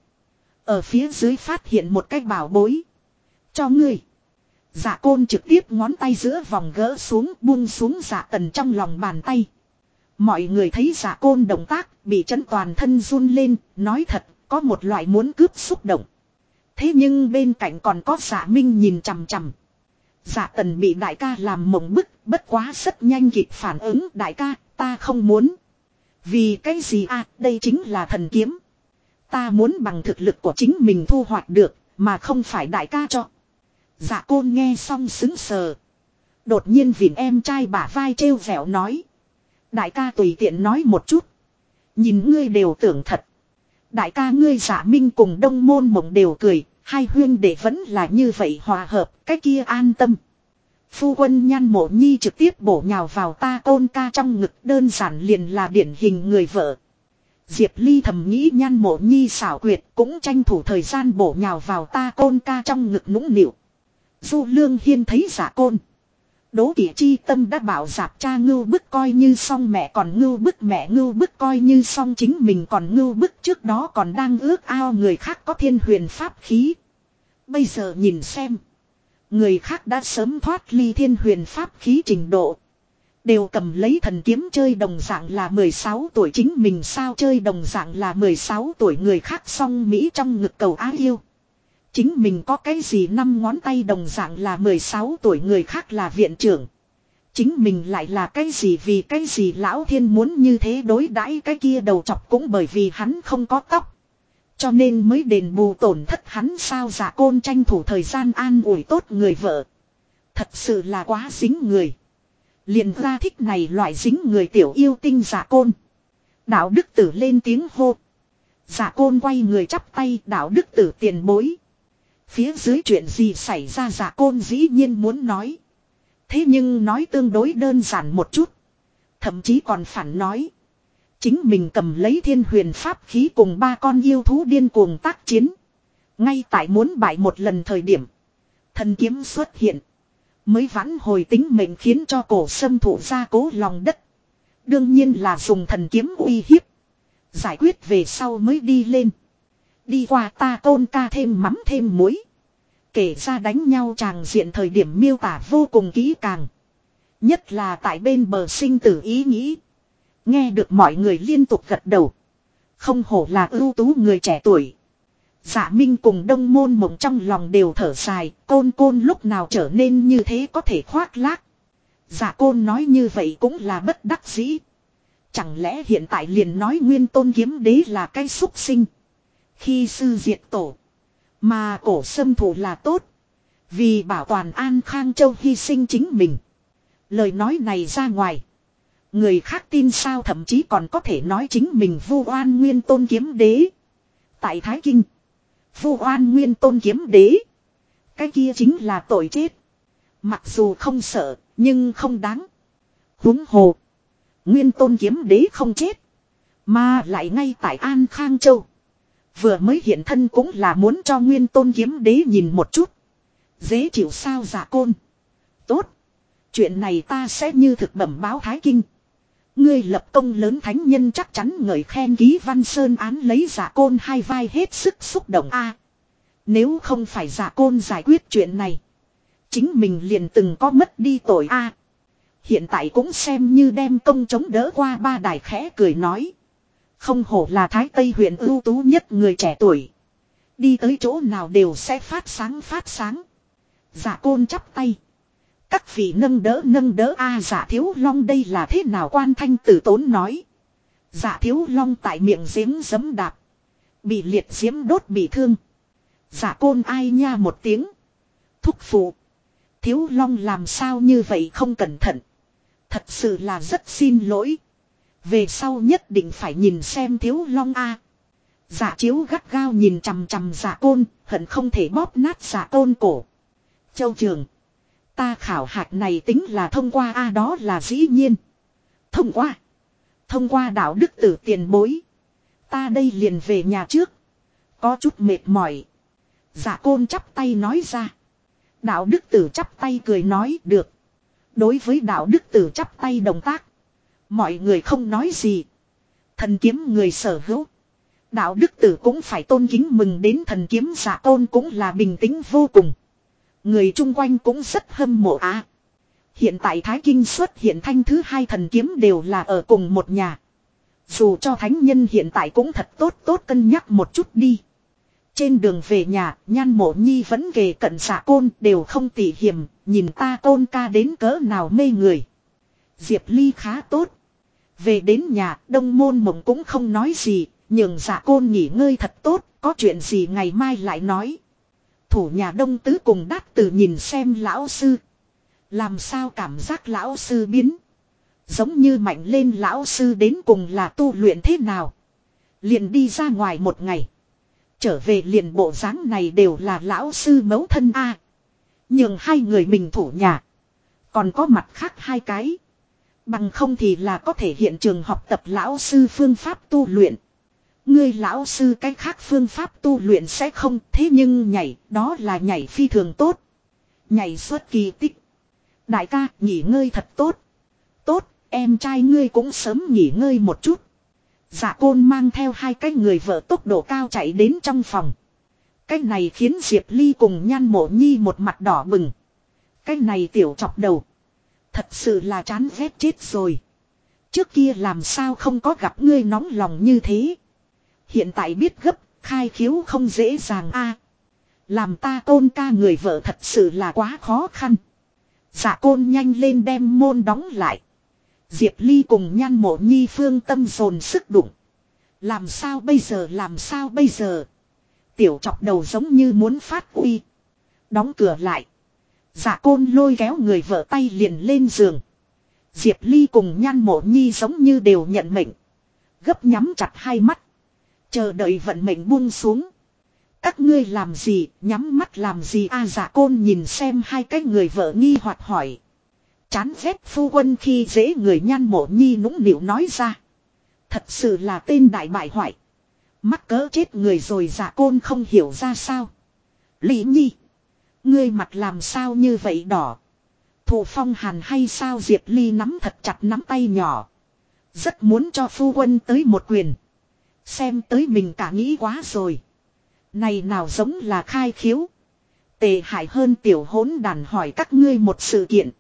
Ở phía dưới phát hiện một cái bảo bối. Cho ngươi. Dạ côn trực tiếp ngón tay giữa vòng gỡ xuống buông xuống dạ tần trong lòng bàn tay. Mọi người thấy dạ côn động tác bị chấn toàn thân run lên, nói thật, có một loại muốn cướp xúc động. Thế nhưng bên cạnh còn có dạ minh nhìn chằm chằm. Dạ tần bị đại ca làm mộng bức, bất quá rất nhanh kịp phản ứng đại ca, ta không muốn. Vì cái gì à, đây chính là thần kiếm. Ta muốn bằng thực lực của chính mình thu hoạch được, mà không phải đại ca cho. Dạ côn nghe xong xứng sờ. Đột nhiên vịn em trai bả vai trêu vẻo nói. Đại ca tùy tiện nói một chút. Nhìn ngươi đều tưởng thật. Đại ca ngươi giả dạ minh cùng đông môn mộng đều cười. Hai huyên đệ vẫn là như vậy hòa hợp. Cái kia an tâm. Phu quân nhan mộ nhi trực tiếp bổ nhào vào ta tôn ca trong ngực, đơn giản liền là điển hình người vợ. Diệp Ly thầm nghĩ nhan mộ nhi xảo quyệt, cũng tranh thủ thời gian bổ nhào vào ta côn ca trong ngực nũng nịu. Du Lương Hiên thấy giả côn. Đố kỷ chi tâm đã bảo giạp cha ngưu bức coi như xong mẹ còn ngưu bức, mẹ ngưu bức coi như xong chính mình còn ngưu bức, trước đó còn đang ước ao người khác có thiên huyền pháp khí. Bây giờ nhìn xem. Người khác đã sớm thoát ly thiên huyền pháp khí trình độ. Đều cầm lấy thần kiếm chơi đồng dạng là 16 tuổi chính mình sao chơi đồng dạng là 16 tuổi người khác song Mỹ trong ngực cầu á yêu. Chính mình có cái gì năm ngón tay đồng dạng là 16 tuổi người khác là viện trưởng. Chính mình lại là cái gì vì cái gì lão thiên muốn như thế đối đãi cái kia đầu chọc cũng bởi vì hắn không có tóc. Cho nên mới đền bù tổn thất hắn sao giả côn tranh thủ thời gian an ủi tốt người vợ. Thật sự là quá dính người. liền ra thích này loại dính người tiểu yêu tinh giả côn. Đạo đức tử lên tiếng hô. Giả côn quay người chắp tay, đạo đức tử tiền bối. Phía dưới chuyện gì xảy ra giả côn dĩ nhiên muốn nói. Thế nhưng nói tương đối đơn giản một chút. Thậm chí còn phản nói. Chính mình cầm lấy thiên huyền pháp khí cùng ba con yêu thú điên cuồng tác chiến. Ngay tại muốn bại một lần thời điểm. Thần kiếm xuất hiện. Mới vãn hồi tính mệnh khiến cho cổ sâm thủ ra cố lòng đất. Đương nhiên là dùng thần kiếm uy hiếp. Giải quyết về sau mới đi lên. Đi qua ta tôn ca thêm mắm thêm muối. Kể ra đánh nhau chàng diện thời điểm miêu tả vô cùng kỹ càng. Nhất là tại bên bờ sinh tử ý nghĩ. Nghe được mọi người liên tục gật đầu. Không hổ là ưu tú người trẻ tuổi. Giả Minh cùng đông môn mộng trong lòng đều thở dài, côn côn lúc nào trở nên như thế có thể khoác lác. Giả côn nói như vậy cũng là bất đắc dĩ. Chẳng lẽ hiện tại liền nói nguyên tôn kiếm đế là cái xúc sinh. Khi sư diệt tổ. Mà cổ sâm thủ là tốt. Vì bảo toàn An Khang Châu hy sinh chính mình. Lời nói này ra ngoài. Người khác tin sao thậm chí còn có thể nói chính mình vu oan nguyên tôn kiếm đế. Tại Thái Kinh. Vu oan nguyên tôn kiếm đế. Cái kia chính là tội chết. Mặc dù không sợ, nhưng không đáng. Húng hồ. Nguyên tôn kiếm đế không chết. Mà lại ngay tại An Khang Châu. Vừa mới hiện thân cũng là muốn cho nguyên tôn kiếm đế nhìn một chút. Dễ chịu sao giả côn. Tốt. Chuyện này ta sẽ như thực bẩm báo Thái Kinh. Ngươi lập công lớn thánh nhân chắc chắn ngợi khen ký văn sơn án lấy giả côn hai vai hết sức xúc động a Nếu không phải giả côn giải quyết chuyện này. Chính mình liền từng có mất đi tội a Hiện tại cũng xem như đem công chống đỡ qua ba đài khẽ cười nói. Không hổ là Thái Tây huyện ưu tú nhất người trẻ tuổi. Đi tới chỗ nào đều sẽ phát sáng phát sáng. Giả côn chắp tay. Các vị nâng đỡ nâng đỡ a, giả thiếu long đây là thế nào quan thanh tử tốn nói. Giả thiếu long tại miệng giếng giấm đạp. Bị liệt diễm đốt bị thương. Giả côn ai nha một tiếng. Thúc phụ. Thiếu long làm sao như vậy không cẩn thận. Thật sự là rất xin lỗi. Về sau nhất định phải nhìn xem thiếu long a. Giả chiếu gắt gao nhìn chằm chằm giả côn, hận không thể bóp nát giả côn cổ. Châu trường. Ta khảo hạch này tính là thông qua a đó là dĩ nhiên. Thông qua. Thông qua đạo đức tử tiền bối. Ta đây liền về nhà trước. Có chút mệt mỏi. Giả côn chắp tay nói ra. Đạo đức tử chắp tay cười nói được. Đối với đạo đức tử chắp tay động tác. Mọi người không nói gì. Thần kiếm người sở hữu. Đạo đức tử cũng phải tôn kính mừng đến thần kiếm giả tôn cũng là bình tĩnh vô cùng. Người chung quanh cũng rất hâm mộ á. Hiện tại Thái Kinh xuất hiện thanh thứ hai thần kiếm đều là ở cùng một nhà. Dù cho thánh nhân hiện tại cũng thật tốt tốt cân nhắc một chút đi. Trên đường về nhà, nhan mộ nhi vẫn kề cận xạ côn đều không tỉ hiểm, nhìn ta tôn ca đến cỡ nào mê người. Diệp Ly khá tốt. Về đến nhà, đông môn mộng cũng không nói gì, nhường dạ côn nghỉ ngơi thật tốt, có chuyện gì ngày mai lại nói. Thủ nhà đông tứ cùng đát tử nhìn xem lão sư. Làm sao cảm giác lão sư biến. Giống như mạnh lên lão sư đến cùng là tu luyện thế nào. Liền đi ra ngoài một ngày. Trở về liền bộ dáng này đều là lão sư mẫu thân A. À. Nhưng hai người mình thủ nhà. Còn có mặt khác hai cái. Bằng không thì là có thể hiện trường học tập lão sư phương pháp tu luyện. Ngươi lão sư cái khác phương pháp tu luyện sẽ không, thế nhưng nhảy, đó là nhảy phi thường tốt. Nhảy suốt kỳ tích. Đại ca, nghỉ ngơi thật tốt. Tốt, em trai ngươi cũng sớm nghỉ ngơi một chút. Dạ côn mang theo hai cái người vợ tốc độ cao chạy đến trong phòng. Cái này khiến Diệp Ly cùng nhan mộ nhi một mặt đỏ bừng. Cái này tiểu chọc đầu. Thật sự là chán ghét chết rồi. Trước kia làm sao không có gặp ngươi nóng lòng như thế. Hiện tại biết gấp, khai khiếu không dễ dàng a. làm ta tôn ca người vợ thật sự là quá khó khăn. Dạ côn nhanh lên đem môn đóng lại. Diệp Ly cùng nhan mộ nhi phương tâm dồn sức đụng. Làm sao bây giờ làm sao bây giờ. Tiểu chọc đầu giống như muốn phát uy. Đóng cửa lại. Dạ côn lôi kéo người vợ tay liền lên giường. Diệp Ly cùng nhan mộ nhi giống như đều nhận mệnh. Gấp nhắm chặt hai mắt. Chờ đợi vận mệnh buông xuống. Các ngươi làm gì, nhắm mắt làm gì a à, dạ côn nhìn xem hai cái người vợ nghi hoặc hỏi. Chán ghét phu quân khi dễ người nhan mộ nhi nũng nịu nói ra. Thật sự là tên đại bại hoại. Mắc cỡ chết người rồi dạ côn không hiểu ra sao. Lý nhi. Ngươi mặt làm sao như vậy đỏ. Thủ phong hàn hay sao Diệp Ly nắm thật chặt nắm tay nhỏ. Rất muốn cho phu quân tới một quyền. Xem tới mình cả nghĩ quá rồi. Này nào giống là khai khiếu. Tề hại hơn tiểu hỗn đàn hỏi các ngươi một sự kiện.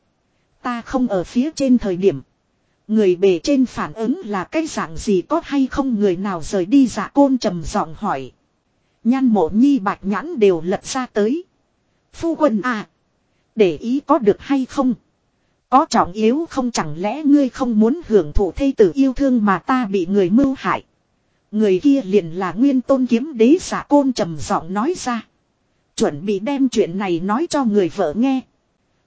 Ta không ở phía trên thời điểm. Người bề trên phản ứng là cái dạng gì có hay không người nào rời đi dạ côn trầm giọng hỏi. Nhan mộ nhi bạch nhãn đều lật ra tới. Phu quân à. Để ý có được hay không? Có trọng yếu không chẳng lẽ ngươi không muốn hưởng thụ thây tử yêu thương mà ta bị người mưu hại. Người kia liền là nguyên tôn kiếm đế giả côn trầm giọng nói ra. Chuẩn bị đem chuyện này nói cho người vợ nghe.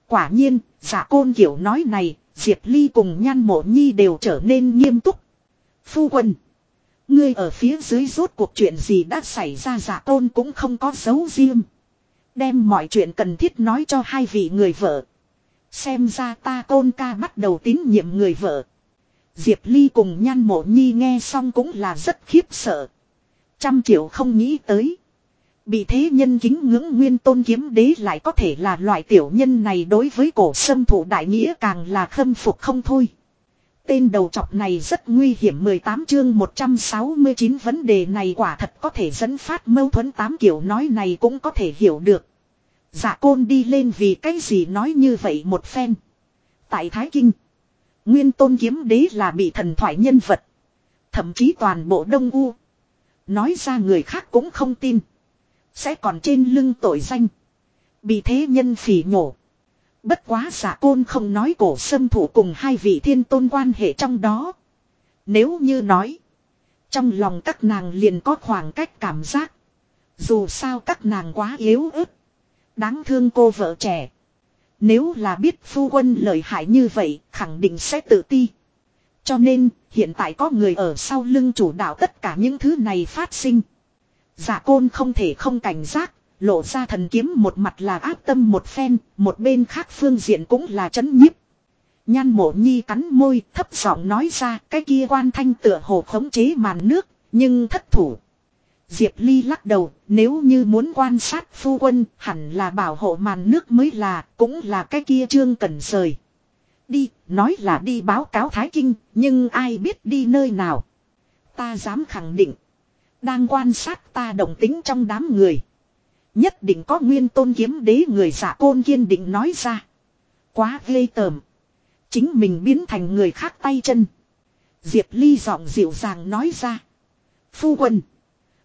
Quả nhiên, giả côn kiểu nói này, Diệp Ly cùng nhan mộ nhi đều trở nên nghiêm túc. Phu quân. Ngươi ở phía dưới rốt cuộc chuyện gì đã xảy ra giả côn cũng không có dấu riêng. Đem mọi chuyện cần thiết nói cho hai vị người vợ. Xem ra ta tôn ca bắt đầu tín nhiệm người vợ. Diệp Ly cùng nhan mộ nhi nghe xong cũng là rất khiếp sợ. Trăm triệu không nghĩ tới. Bị thế nhân kính ngưỡng nguyên tôn kiếm đế lại có thể là loại tiểu nhân này đối với cổ sâm thủ đại nghĩa càng là khâm phục không thôi. Tên đầu chọc này rất nguy hiểm 18 chương 169 vấn đề này quả thật có thể dẫn phát mâu thuẫn tám kiểu nói này cũng có thể hiểu được. Dạ côn đi lên vì cái gì nói như vậy một phen. Tại Thái Kinh, Nguyên Tôn Kiếm Đế là bị thần thoại nhân vật. Thậm chí toàn bộ Đông U. Nói ra người khác cũng không tin. Sẽ còn trên lưng tội danh. Bị thế nhân phỉ nhổ. Bất quá giả côn không nói cổ sâm thủ cùng hai vị thiên tôn quan hệ trong đó. Nếu như nói. Trong lòng các nàng liền có khoảng cách cảm giác. Dù sao các nàng quá yếu ớt. Đáng thương cô vợ trẻ. Nếu là biết phu quân lợi hại như vậy, khẳng định sẽ tự ti. Cho nên, hiện tại có người ở sau lưng chủ đạo tất cả những thứ này phát sinh. Giả côn không thể không cảnh giác, lộ ra thần kiếm một mặt là áp tâm một phen, một bên khác phương diện cũng là chấn nhiếp. Nhan mộ nhi cắn môi, thấp giọng nói ra cái kia quan thanh tựa hồ khống chế màn nước, nhưng thất thủ. Diệp Ly lắc đầu, nếu như muốn quan sát phu quân, hẳn là bảo hộ màn nước mới là, cũng là cái kia trương cần rời. Đi, nói là đi báo cáo Thái Kinh, nhưng ai biết đi nơi nào. Ta dám khẳng định. Đang quan sát ta đồng tính trong đám người. Nhất định có nguyên tôn kiếm đế người giả côn kiên định nói ra. Quá ghê tởm. Chính mình biến thành người khác tay chân. Diệp Ly giọng dịu dàng nói ra. Phu quân.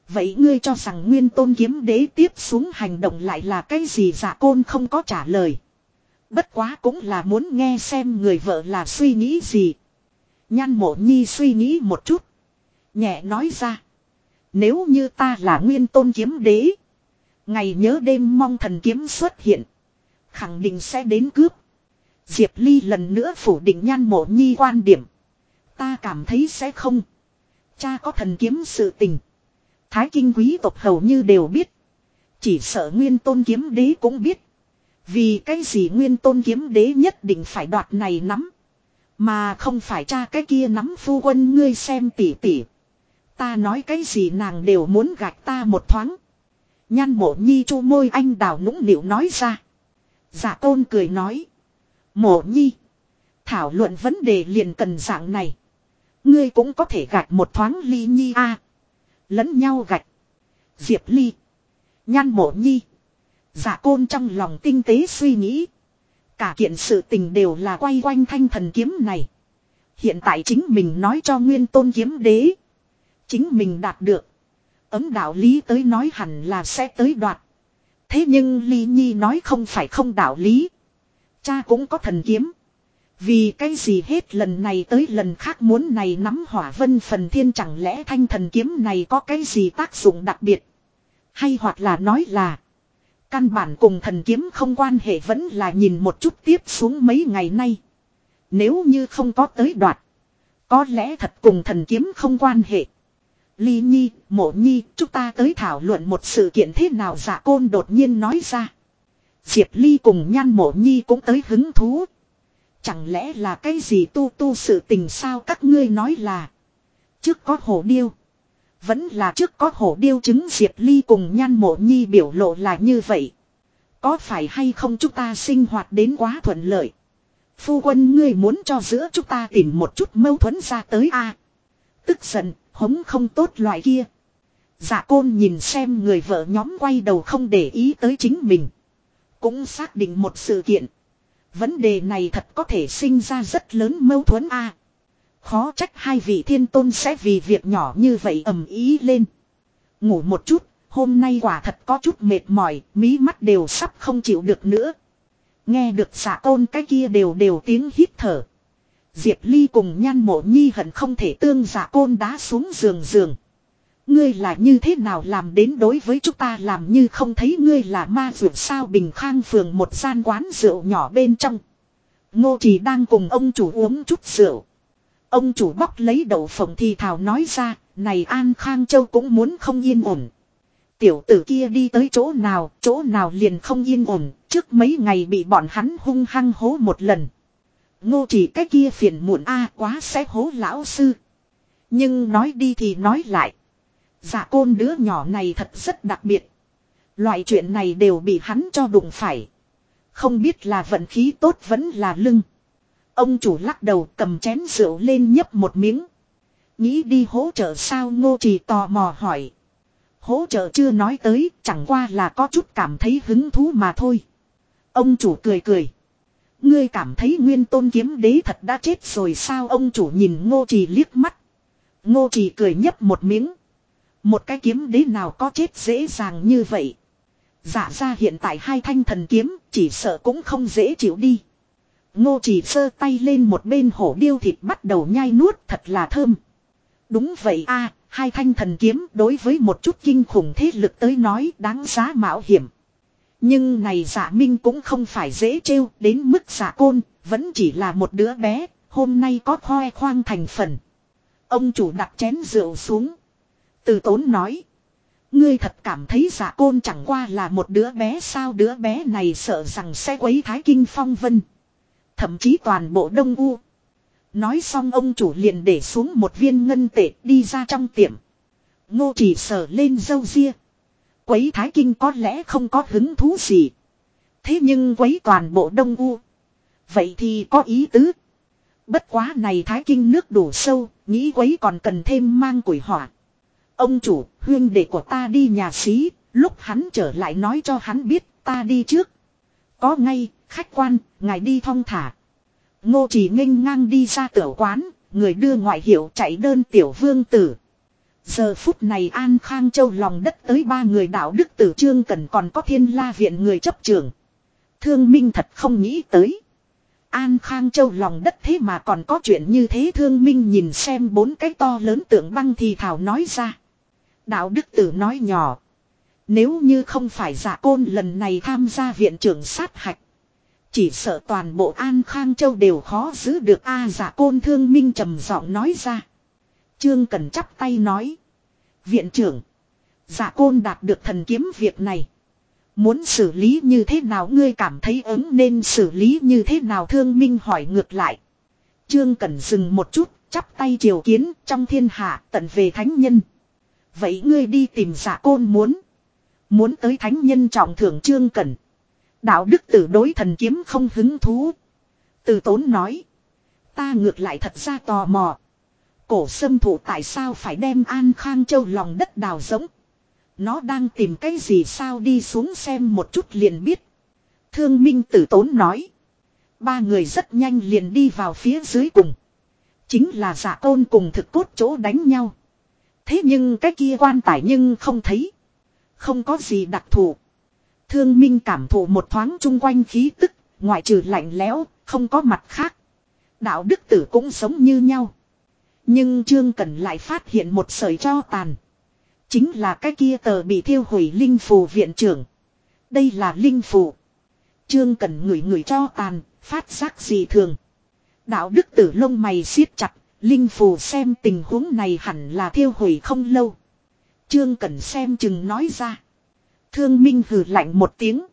Vậy ngươi cho rằng nguyên tôn kiếm đế tiếp xuống hành động lại là cái gì giả côn không có trả lời. Bất quá cũng là muốn nghe xem người vợ là suy nghĩ gì. Nhan mộ nhi suy nghĩ một chút. Nhẹ nói ra. Nếu như ta là nguyên tôn kiếm đế. Ngày nhớ đêm mong thần kiếm xuất hiện. Khẳng định sẽ đến cướp. Diệp Ly lần nữa phủ định nhan mộ nhi quan điểm. Ta cảm thấy sẽ không. Cha có thần kiếm sự tình. Thái kinh quý tộc hầu như đều biết. Chỉ sợ nguyên tôn kiếm đế cũng biết. Vì cái gì nguyên tôn kiếm đế nhất định phải đoạt này nắm. Mà không phải cha cái kia nắm phu quân ngươi xem tỉ tỉ. Ta nói cái gì nàng đều muốn gạch ta một thoáng. Nhan mộ nhi chu môi anh đào nũng nịu nói ra. Giả tôn cười nói. Mộ nhi. Thảo luận vấn đề liền cần dạng này. Ngươi cũng có thể gạch một thoáng ly nhi a Lẫn nhau gạch. Diệp ly. Nhan mộ nhi. Giả côn trong lòng tinh tế suy nghĩ. Cả kiện sự tình đều là quay quanh thanh thần kiếm này. Hiện tại chính mình nói cho nguyên tôn kiếm đế. Chính mình đạt được. Ấm đạo lý tới nói hẳn là sẽ tới đoạt. Thế nhưng Ly Nhi nói không phải không đạo lý. Cha cũng có thần kiếm. Vì cái gì hết lần này tới lần khác muốn này nắm hỏa vân phần thiên chẳng lẽ thanh thần kiếm này có cái gì tác dụng đặc biệt. Hay hoặc là nói là. Căn bản cùng thần kiếm không quan hệ vẫn là nhìn một chút tiếp xuống mấy ngày nay. Nếu như không có tới đoạt. Có lẽ thật cùng thần kiếm không quan hệ. Ly Nhi, Mộ Nhi, chúng ta tới thảo luận một sự kiện thế nào giả côn đột nhiên nói ra. Diệp Ly cùng nhan Mộ Nhi cũng tới hứng thú. Chẳng lẽ là cái gì tu tu sự tình sao các ngươi nói là. Trước có hổ điêu. Vẫn là trước có hổ điêu chứng Diệp Ly cùng nhan Mộ Nhi biểu lộ là như vậy. Có phải hay không chúng ta sinh hoạt đến quá thuận lợi. Phu quân ngươi muốn cho giữa chúng ta tìm một chút mâu thuẫn ra tới a Tức giận, hống không tốt loại kia. Dạ côn nhìn xem người vợ nhóm quay đầu không để ý tới chính mình. Cũng xác định một sự kiện. Vấn đề này thật có thể sinh ra rất lớn mâu thuẫn a. khó trách hai vị thiên tôn sẽ vì việc nhỏ như vậy ầm ý lên. Ngủ một chút, hôm nay quả thật có chút mệt mỏi, mí mắt đều sắp không chịu được nữa. Nghe được xạ côn cái kia đều đều tiếng hít thở. Diệp Ly cùng nhan mộ nhi hận không thể tương giả côn đá xuống giường giường. Ngươi là như thế nào làm đến đối với chúng ta làm như không thấy ngươi là ma rượu sao bình khang phường một gian quán rượu nhỏ bên trong. Ngô chỉ đang cùng ông chủ uống chút rượu. Ông chủ bóc lấy đậu phộng thì thảo nói ra, này An Khang Châu cũng muốn không yên ổn. Tiểu tử kia đi tới chỗ nào, chỗ nào liền không yên ổn, trước mấy ngày bị bọn hắn hung hăng hố một lần. Ngô chỉ cái kia phiền muộn a quá sẽ hố lão sư. Nhưng nói đi thì nói lại. Dạ côn đứa nhỏ này thật rất đặc biệt. Loại chuyện này đều bị hắn cho đụng phải. Không biết là vận khí tốt vẫn là lưng. Ông chủ lắc đầu cầm chén rượu lên nhấp một miếng. Nghĩ đi hỗ trợ sao ngô trì tò mò hỏi. Hỗ trợ chưa nói tới, chẳng qua là có chút cảm thấy hứng thú mà thôi. Ông chủ cười cười. Ngươi cảm thấy nguyên tôn kiếm đế thật đã chết rồi sao ông chủ nhìn ngô trì liếc mắt. Ngô trì cười nhấp một miếng. Một cái kiếm đế nào có chết dễ dàng như vậy. Giả ra hiện tại hai thanh thần kiếm, chỉ sợ cũng không dễ chịu đi. Ngô chỉ sơ tay lên một bên hổ điêu thịt bắt đầu nhai nuốt, thật là thơm. Đúng vậy a, hai thanh thần kiếm đối với một chút kinh khủng thế lực tới nói đáng giá mạo hiểm. Nhưng này giả minh cũng không phải dễ trêu đến mức giả côn, vẫn chỉ là một đứa bé, hôm nay có khoe khoang thành phần. Ông chủ đặt chén rượu xuống. Từ tốn nói. Ngươi thật cảm thấy giả côn chẳng qua là một đứa bé sao đứa bé này sợ rằng sẽ quấy thái kinh phong vân. Thậm chí toàn bộ đông u. Nói xong ông chủ liền để xuống một viên ngân tệ đi ra trong tiệm. Ngô chỉ sờ lên dâu ria. Quấy thái kinh có lẽ không có hứng thú gì. Thế nhưng quấy toàn bộ đông u. Vậy thì có ý tứ. Bất quá này thái kinh nước đủ sâu, nghĩ quấy còn cần thêm mang củi hỏa. Ông chủ, huyên đệ của ta đi nhà xí, lúc hắn trở lại nói cho hắn biết ta đi trước. Có ngay, khách quan, ngài đi thong thả. Ngô chỉ nghênh ngang đi ra tiểu quán, người đưa ngoại hiệu chạy đơn tiểu vương tử. Giờ phút này An Khang Châu lòng đất tới ba người đạo đức tử trương cần còn có thiên la viện người chấp trường. Thương Minh thật không nghĩ tới. An Khang Châu lòng đất thế mà còn có chuyện như thế Thương Minh nhìn xem bốn cái to lớn tượng băng thì thảo nói ra. Đạo đức tử nói nhỏ. Nếu như không phải giả côn lần này tham gia viện trưởng sát hạch. Chỉ sợ toàn bộ An Khang Châu đều khó giữ được A, giả côn thương minh trầm giọng nói ra. Trương Cần chắp tay nói. Viện trưởng. Giả côn đạt được thần kiếm việc này. Muốn xử lý như thế nào ngươi cảm thấy ứng nên xử lý như thế nào thương minh hỏi ngược lại. Trương Cần dừng một chút, chắp tay triều kiến trong thiên hạ tận về thánh nhân. Vậy ngươi đi tìm giả côn muốn. Muốn tới thánh nhân trọng thưởng Trương Cần. Đạo đức tử đối thần kiếm không hứng thú. Từ tốn nói. Ta ngược lại thật ra tò mò. Cổ sâm thủ tại sao phải đem An Khang Châu lòng đất đào giống. Nó đang tìm cái gì sao đi xuống xem một chút liền biết. Thương Minh tử tốn nói. Ba người rất nhanh liền đi vào phía dưới cùng. Chính là giả tôn cùng thực cốt chỗ đánh nhau. Thế nhưng cái kia quan tài nhưng không thấy. Không có gì đặc thù. Thương Minh cảm thụ một thoáng chung quanh khí tức, ngoại trừ lạnh lẽo, không có mặt khác. Đạo đức tử cũng sống như nhau. Nhưng Trương Cẩn lại phát hiện một sợi cho tàn. Chính là cái kia tờ bị thiêu hủy linh phù viện trưởng. Đây là linh phù. Trương Cẩn ngửi ngửi cho tàn, phát giác gì thường. Đạo đức tử lông mày siết chặt, linh phù xem tình huống này hẳn là thiêu hủy không lâu. Trương Cẩn xem chừng nói ra. Thương Minh hừ lạnh một tiếng.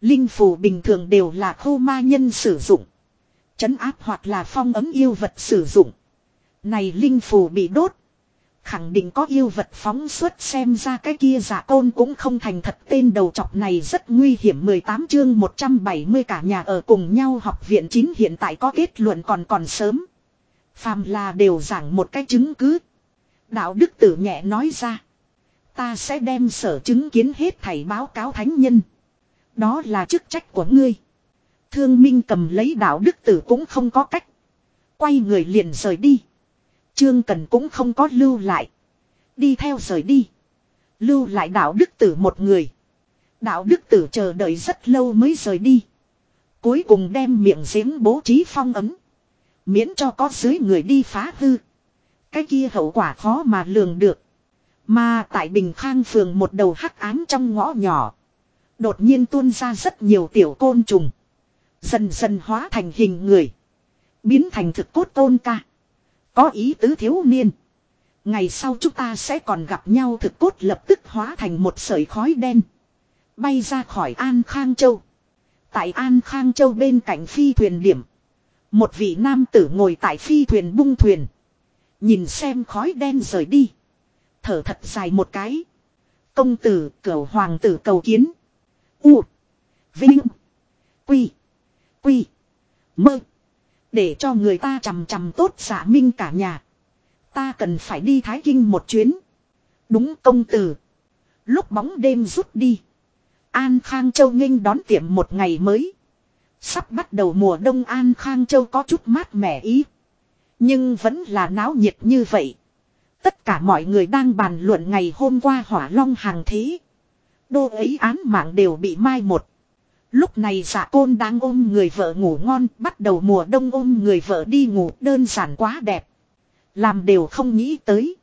Linh phù bình thường đều là khô ma nhân sử dụng. Chấn áp hoặc là phong ấm yêu vật sử dụng. Này linh phù bị đốt. Khẳng định có yêu vật phóng xuất xem ra cái kia giả côn cũng không thành thật tên đầu chọc này rất nguy hiểm 18 chương 170 cả nhà ở cùng nhau học viện chính hiện tại có kết luận còn còn sớm. Phàm là đều giảng một cái chứng cứ. Đạo đức tử nhẹ nói ra. Ta sẽ đem sở chứng kiến hết thảy báo cáo thánh nhân. Đó là chức trách của ngươi. Thương Minh cầm lấy đạo đức tử cũng không có cách. Quay người liền rời đi. Trương Cần cũng không có lưu lại. Đi theo rời đi. Lưu lại đạo đức tử một người. Đạo đức tử chờ đợi rất lâu mới rời đi. Cuối cùng đem miệng giếng bố trí phong ấm. Miễn cho có dưới người đi phá hư. Cái kia hậu quả khó mà lường được. Mà tại Bình Khang phường một đầu hắc ám trong ngõ nhỏ. Đột nhiên tuôn ra rất nhiều tiểu côn trùng. Dần dần hóa thành hình người. Biến thành thực cốt tôn ca. Có ý tứ thiếu niên. Ngày sau chúng ta sẽ còn gặp nhau thực cốt lập tức hóa thành một sợi khói đen. Bay ra khỏi An Khang Châu. Tại An Khang Châu bên cạnh phi thuyền điểm. Một vị nam tử ngồi tại phi thuyền bung thuyền. Nhìn xem khói đen rời đi. Thở thật dài một cái. Công tử, cửu hoàng tử cầu kiến. U. Vinh. Quy. Quy. Mơ. Để cho người ta chằm chằm tốt giả minh cả nhà. Ta cần phải đi Thái Kinh một chuyến. Đúng công tử. Lúc bóng đêm rút đi. An Khang Châu nghênh đón tiệm một ngày mới. Sắp bắt đầu mùa đông An Khang Châu có chút mát mẻ ý. Nhưng vẫn là náo nhiệt như vậy. Tất cả mọi người đang bàn luận ngày hôm qua hỏa long hàng thế. Đô ấy án mạng đều bị mai một. Lúc này giả côn đang ôm người vợ ngủ ngon, bắt đầu mùa đông ôm người vợ đi ngủ đơn giản quá đẹp. Làm đều không nghĩ tới.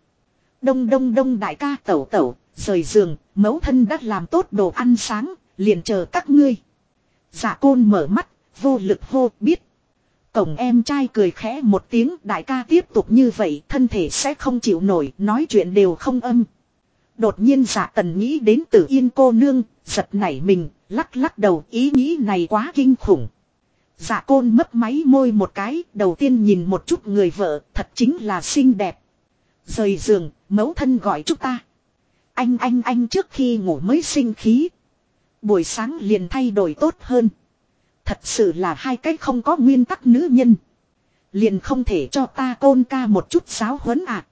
Đông đông đông đại ca tẩu tẩu, rời giường, mẫu thân đã làm tốt đồ ăn sáng, liền chờ các ngươi. Giả côn mở mắt, vô lực hô biết. Cổng em trai cười khẽ một tiếng đại ca tiếp tục như vậy thân thể sẽ không chịu nổi nói chuyện đều không âm. Đột nhiên giả tần nghĩ đến tử yên cô nương, giật nảy mình, lắc lắc đầu ý nghĩ này quá kinh khủng. Dạ côn mấp máy môi một cái, đầu tiên nhìn một chút người vợ, thật chính là xinh đẹp. Rời giường, mẫu thân gọi chúng ta. Anh anh anh trước khi ngủ mới sinh khí. Buổi sáng liền thay đổi tốt hơn. Thật sự là hai cách không có nguyên tắc nữ nhân. Liền không thể cho ta côn ca một chút giáo huấn ạ. À.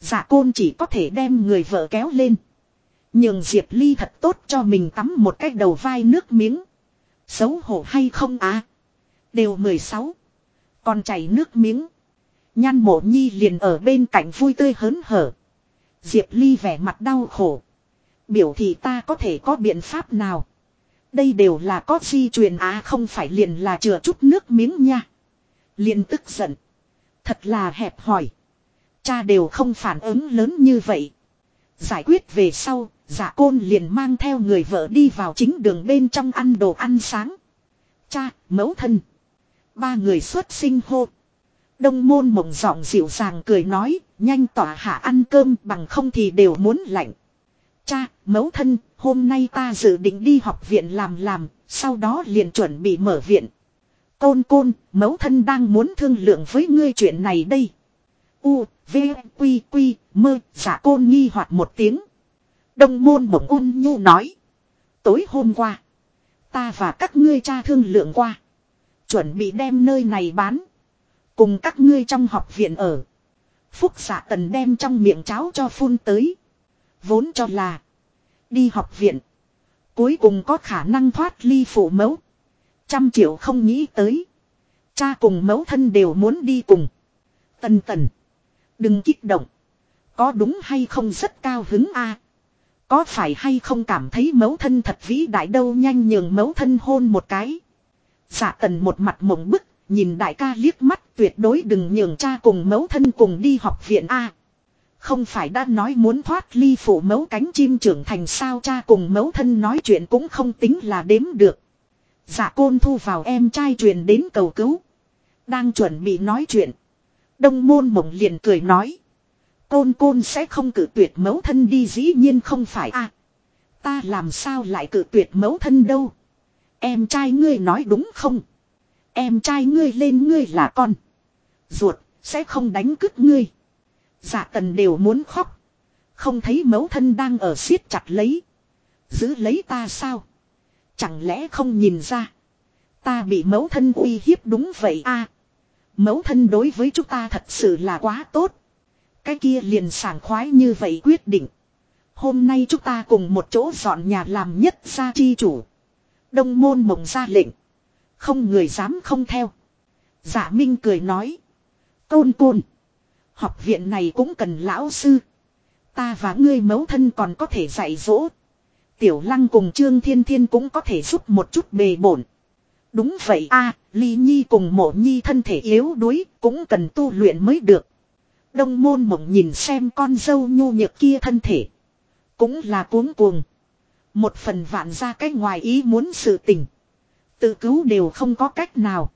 Dạ côn chỉ có thể đem người vợ kéo lên. Nhường Diệp Ly thật tốt cho mình tắm một cách đầu vai nước miếng. Xấu hổ hay không à? Đều 16. Còn chảy nước miếng. Nhan mộ nhi liền ở bên cạnh vui tươi hớn hở. Diệp Ly vẻ mặt đau khổ. Biểu thì ta có thể có biện pháp nào. Đây đều là có di truyền á, không phải liền là chừa chút nước miếng nha. Liền tức giận. Thật là hẹp hỏi. Cha đều không phản ứng lớn như vậy. Giải quyết về sau, giả côn liền mang theo người vợ đi vào chính đường bên trong ăn đồ ăn sáng. Cha, mẫu thân. Ba người xuất sinh hô. Đông môn mộng giọng dịu dàng cười nói, nhanh tỏa hạ ăn cơm bằng không thì đều muốn lạnh. Cha, mẫu thân, hôm nay ta dự định đi học viện làm làm, sau đó liền chuẩn bị mở viện. Côn côn, mẫu thân đang muốn thương lượng với ngươi chuyện này đây. U, V, Quy, Quy, mơ, giả côn nghi hoặc một tiếng. Đông môn mộng ôn nhu nói. Tối hôm qua, ta và các ngươi cha thương lượng qua. Chuẩn bị đem nơi này bán. Cùng các ngươi trong học viện ở. Phúc giả tần đem trong miệng cháo cho phun tới. Vốn cho là. Đi học viện. Cuối cùng có khả năng thoát ly phụ mẫu. Trăm triệu không nghĩ tới. Cha cùng mẫu thân đều muốn đi cùng. Tần tần. Đừng kích động. Có đúng hay không rất cao hứng a Có phải hay không cảm thấy mẫu thân thật vĩ đại đâu nhanh nhường mẫu thân hôn một cái. Giả tần một mặt mộng bức, nhìn đại ca liếc mắt tuyệt đối đừng nhường cha cùng mẫu thân cùng đi học viện A. Không phải đã nói muốn thoát ly phủ mẫu cánh chim trưởng thành sao cha cùng mẫu thân nói chuyện cũng không tính là đếm được. Giả côn thu vào em trai truyền đến cầu cứu. Đang chuẩn bị nói chuyện. Đông môn mộng liền cười nói. Côn côn sẽ không cử tuyệt mẫu thân đi dĩ nhiên không phải a Ta làm sao lại cử tuyệt mẫu thân đâu. Em trai ngươi nói đúng không? Em trai ngươi lên ngươi là con. Ruột, sẽ không đánh cướp ngươi. Dạ tần đều muốn khóc. Không thấy mẫu thân đang ở siết chặt lấy. Giữ lấy ta sao? Chẳng lẽ không nhìn ra? Ta bị mẫu thân uy hiếp đúng vậy a Mẫu thân đối với chúng ta thật sự là quá tốt. Cái kia liền sảng khoái như vậy quyết định. Hôm nay chúng ta cùng một chỗ dọn nhà làm nhất gia chi chủ. Đông môn mộng ra lệnh. Không người dám không theo. Giả Minh cười nói. Côn côn. Học viện này cũng cần lão sư. Ta và ngươi mẫu thân còn có thể dạy dỗ. Tiểu lăng cùng Trương Thiên Thiên cũng có thể giúp một chút bề bổn. Đúng vậy a Ly Nhi cùng mộ Nhi thân thể yếu đuối cũng cần tu luyện mới được. Đông môn mộng nhìn xem con dâu nhu nhược kia thân thể. Cũng là cuống cuồng. Một phần vạn ra cái ngoài ý muốn sự tình. Tự cứu đều không có cách nào.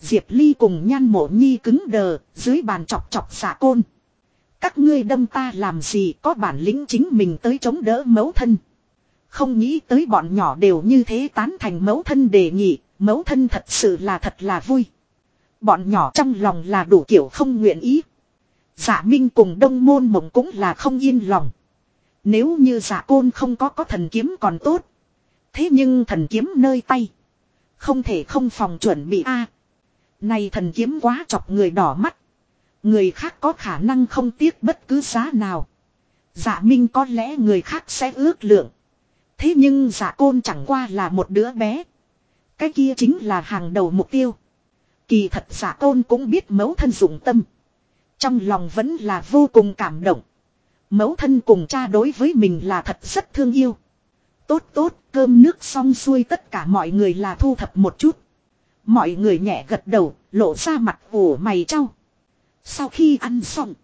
Diệp Ly cùng nhan mộ nhi cứng đờ, dưới bàn chọc chọc xạ côn. Các ngươi đâm ta làm gì có bản lĩnh chính mình tới chống đỡ mẫu thân. Không nghĩ tới bọn nhỏ đều như thế tán thành mẫu thân đề nghị, mẫu thân thật sự là thật là vui. Bọn nhỏ trong lòng là đủ kiểu không nguyện ý. Giả Minh cùng đông môn mộng cũng là không yên lòng. Nếu như giả côn không có có thần kiếm còn tốt. Thế nhưng thần kiếm nơi tay. Không thể không phòng chuẩn bị a Này thần kiếm quá chọc người đỏ mắt. Người khác có khả năng không tiếc bất cứ giá nào. Giả Minh có lẽ người khác sẽ ước lượng. Thế nhưng giả côn chẳng qua là một đứa bé. Cái kia chính là hàng đầu mục tiêu. Kỳ thật giả côn cũng biết mấu thân dụng tâm. Trong lòng vẫn là vô cùng cảm động. Mẫu thân cùng cha đối với mình là thật rất thương yêu. Tốt tốt, cơm nước xong xuôi tất cả mọi người là thu thập một chút. Mọi người nhẹ gật đầu, lộ ra mặt ủ mày trao. Sau khi ăn xong,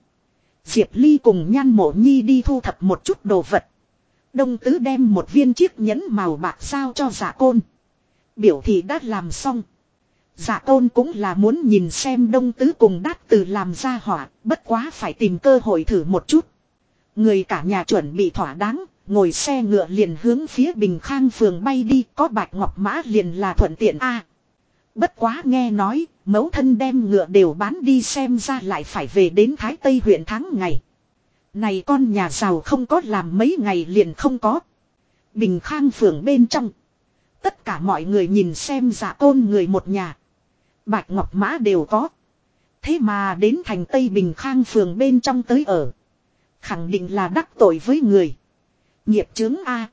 Diệp Ly cùng Nhan Mộ Nhi đi thu thập một chút đồ vật. Đông Tứ đem một viên chiếc nhẫn màu bạc sao cho giả côn. Biểu thị đã làm xong. dạ tôn cũng là muốn nhìn xem đông tứ cùng đát từ làm ra hỏa, bất quá phải tìm cơ hội thử một chút. Người cả nhà chuẩn bị thỏa đáng, ngồi xe ngựa liền hướng phía Bình Khang phường bay đi, có bạch ngọc mã liền là thuận tiện a. bất quá nghe nói, mẫu thân đem ngựa đều bán đi xem ra lại phải về đến Thái Tây huyện tháng ngày. Này con nhà giàu không có làm mấy ngày liền không có. Bình Khang phường bên trong. Tất cả mọi người nhìn xem giả tôn người một nhà. Bạch Ngọc Mã đều có. Thế mà đến thành Tây Bình Khang phường bên trong tới ở. Khẳng định là đắc tội với người. Nghiệp chứng A.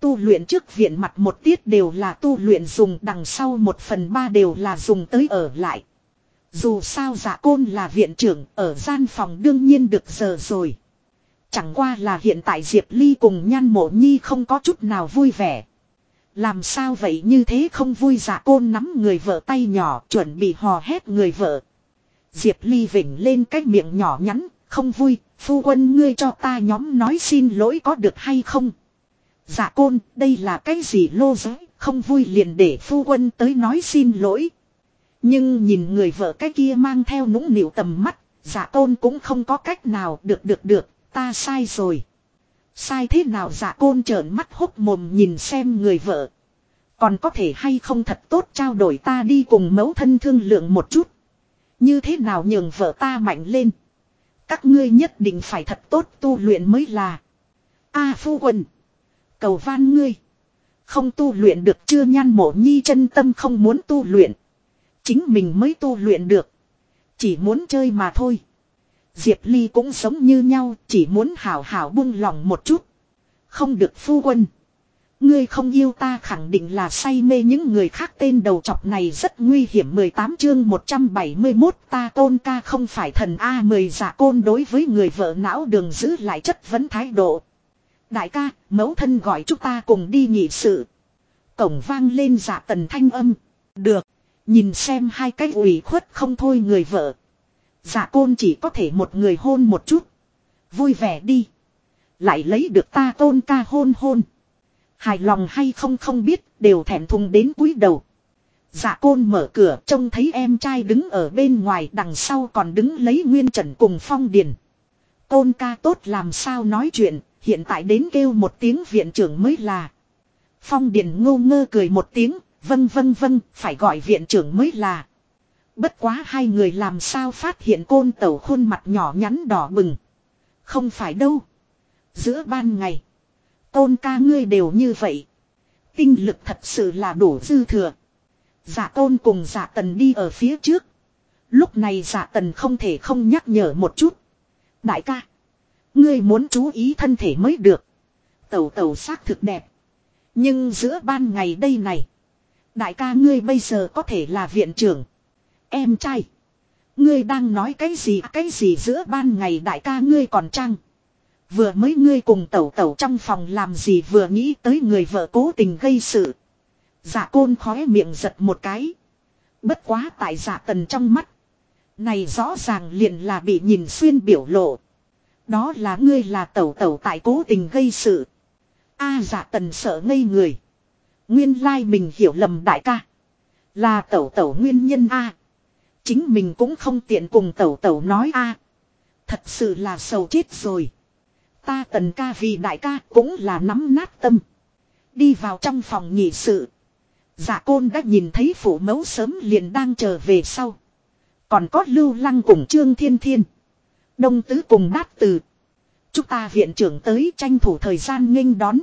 Tu luyện trước viện mặt một tiết đều là tu luyện dùng đằng sau một phần ba đều là dùng tới ở lại. Dù sao giả côn là viện trưởng, ở gian phòng đương nhiên được giờ rồi. Chẳng qua là hiện tại Diệp Ly cùng nhan mộ nhi không có chút nào vui vẻ. Làm sao vậy như thế không vui dạ côn nắm người vợ tay nhỏ chuẩn bị hò hét người vợ. Diệp Ly vỉnh lên cái miệng nhỏ nhắn, không vui, phu quân ngươi cho ta nhóm nói xin lỗi có được hay không. Dạ côn, đây là cái gì lô giới, không vui liền để phu quân tới nói xin lỗi. Nhưng nhìn người vợ cái kia mang theo nũng nịu tầm mắt, dạ côn cũng không có cách nào được được được, ta sai rồi. Sai thế nào dạ côn trợn mắt hốc mồm nhìn xem người vợ. Còn có thể hay không thật tốt trao đổi ta đi cùng mẫu thân thương lượng một chút. Như thế nào nhường vợ ta mạnh lên. Các ngươi nhất định phải thật tốt tu luyện mới là. A phu quân. Cầu van ngươi. Không tu luyện được chưa nhan mộ nhi chân tâm không muốn tu luyện. Chính mình mới tu luyện được. Chỉ muốn chơi mà thôi. Diệp Ly cũng sống như nhau, chỉ muốn hảo hảo buông lòng một chút. Không được phu quân. Ngươi không yêu ta khẳng định là say mê những người khác tên đầu chọc này rất nguy hiểm 18 chương 171 ta tôn ca không phải thần A10 giả côn đối với người vợ não đường giữ lại chất vấn thái độ. Đại ca, mẫu thân gọi chúng ta cùng đi nhị sự. Cổng vang lên giả tần thanh âm. Được, nhìn xem hai cái ủy khuất không thôi người vợ. Dạ côn chỉ có thể một người hôn một chút. Vui vẻ đi. Lại lấy được ta tôn ca hôn hôn. Hài lòng hay không không biết đều thẹn thùng đến cúi đầu. Dạ côn mở cửa trông thấy em trai đứng ở bên ngoài đằng sau còn đứng lấy nguyên trần cùng phong điền. Tôn ca tốt làm sao nói chuyện, hiện tại đến kêu một tiếng viện trưởng mới là. Phong điền ngô ngơ cười một tiếng, vâng vâng vâng, phải gọi viện trưởng mới là. Bất quá hai người làm sao phát hiện côn tẩu khuôn mặt nhỏ nhắn đỏ bừng. Không phải đâu. Giữa ban ngày. Côn ca ngươi đều như vậy. Tinh lực thật sự là đủ dư thừa. Dạ giả tôn cùng giả tần đi ở phía trước. Lúc này giả tần không thể không nhắc nhở một chút. Đại ca. Ngươi muốn chú ý thân thể mới được. Tẩu tẩu xác thực đẹp. Nhưng giữa ban ngày đây này. Đại ca ngươi bây giờ có thể là viện trưởng. Em trai. Ngươi đang nói cái gì cái gì giữa ban ngày đại ca ngươi còn trăng. Vừa mới ngươi cùng tẩu tẩu trong phòng làm gì vừa nghĩ tới người vợ cố tình gây sự. Dạ côn khóe miệng giật một cái. Bất quá tại dạ tần trong mắt. Này rõ ràng liền là bị nhìn xuyên biểu lộ. Đó là ngươi là tẩu tẩu tại cố tình gây sự. A dạ tần sợ ngây người. Nguyên lai mình hiểu lầm đại ca. Là tẩu tẩu nguyên nhân A. Chính mình cũng không tiện cùng tẩu tẩu nói a Thật sự là sầu chết rồi. Ta tần ca vì đại ca cũng là nắm nát tâm. Đi vào trong phòng nghị sự. Dạ côn đã nhìn thấy phủ mẫu sớm liền đang chờ về sau. Còn có lưu lăng cùng trương thiên thiên. Đông tứ cùng đát từ. Chúng ta viện trưởng tới tranh thủ thời gian nghênh đón.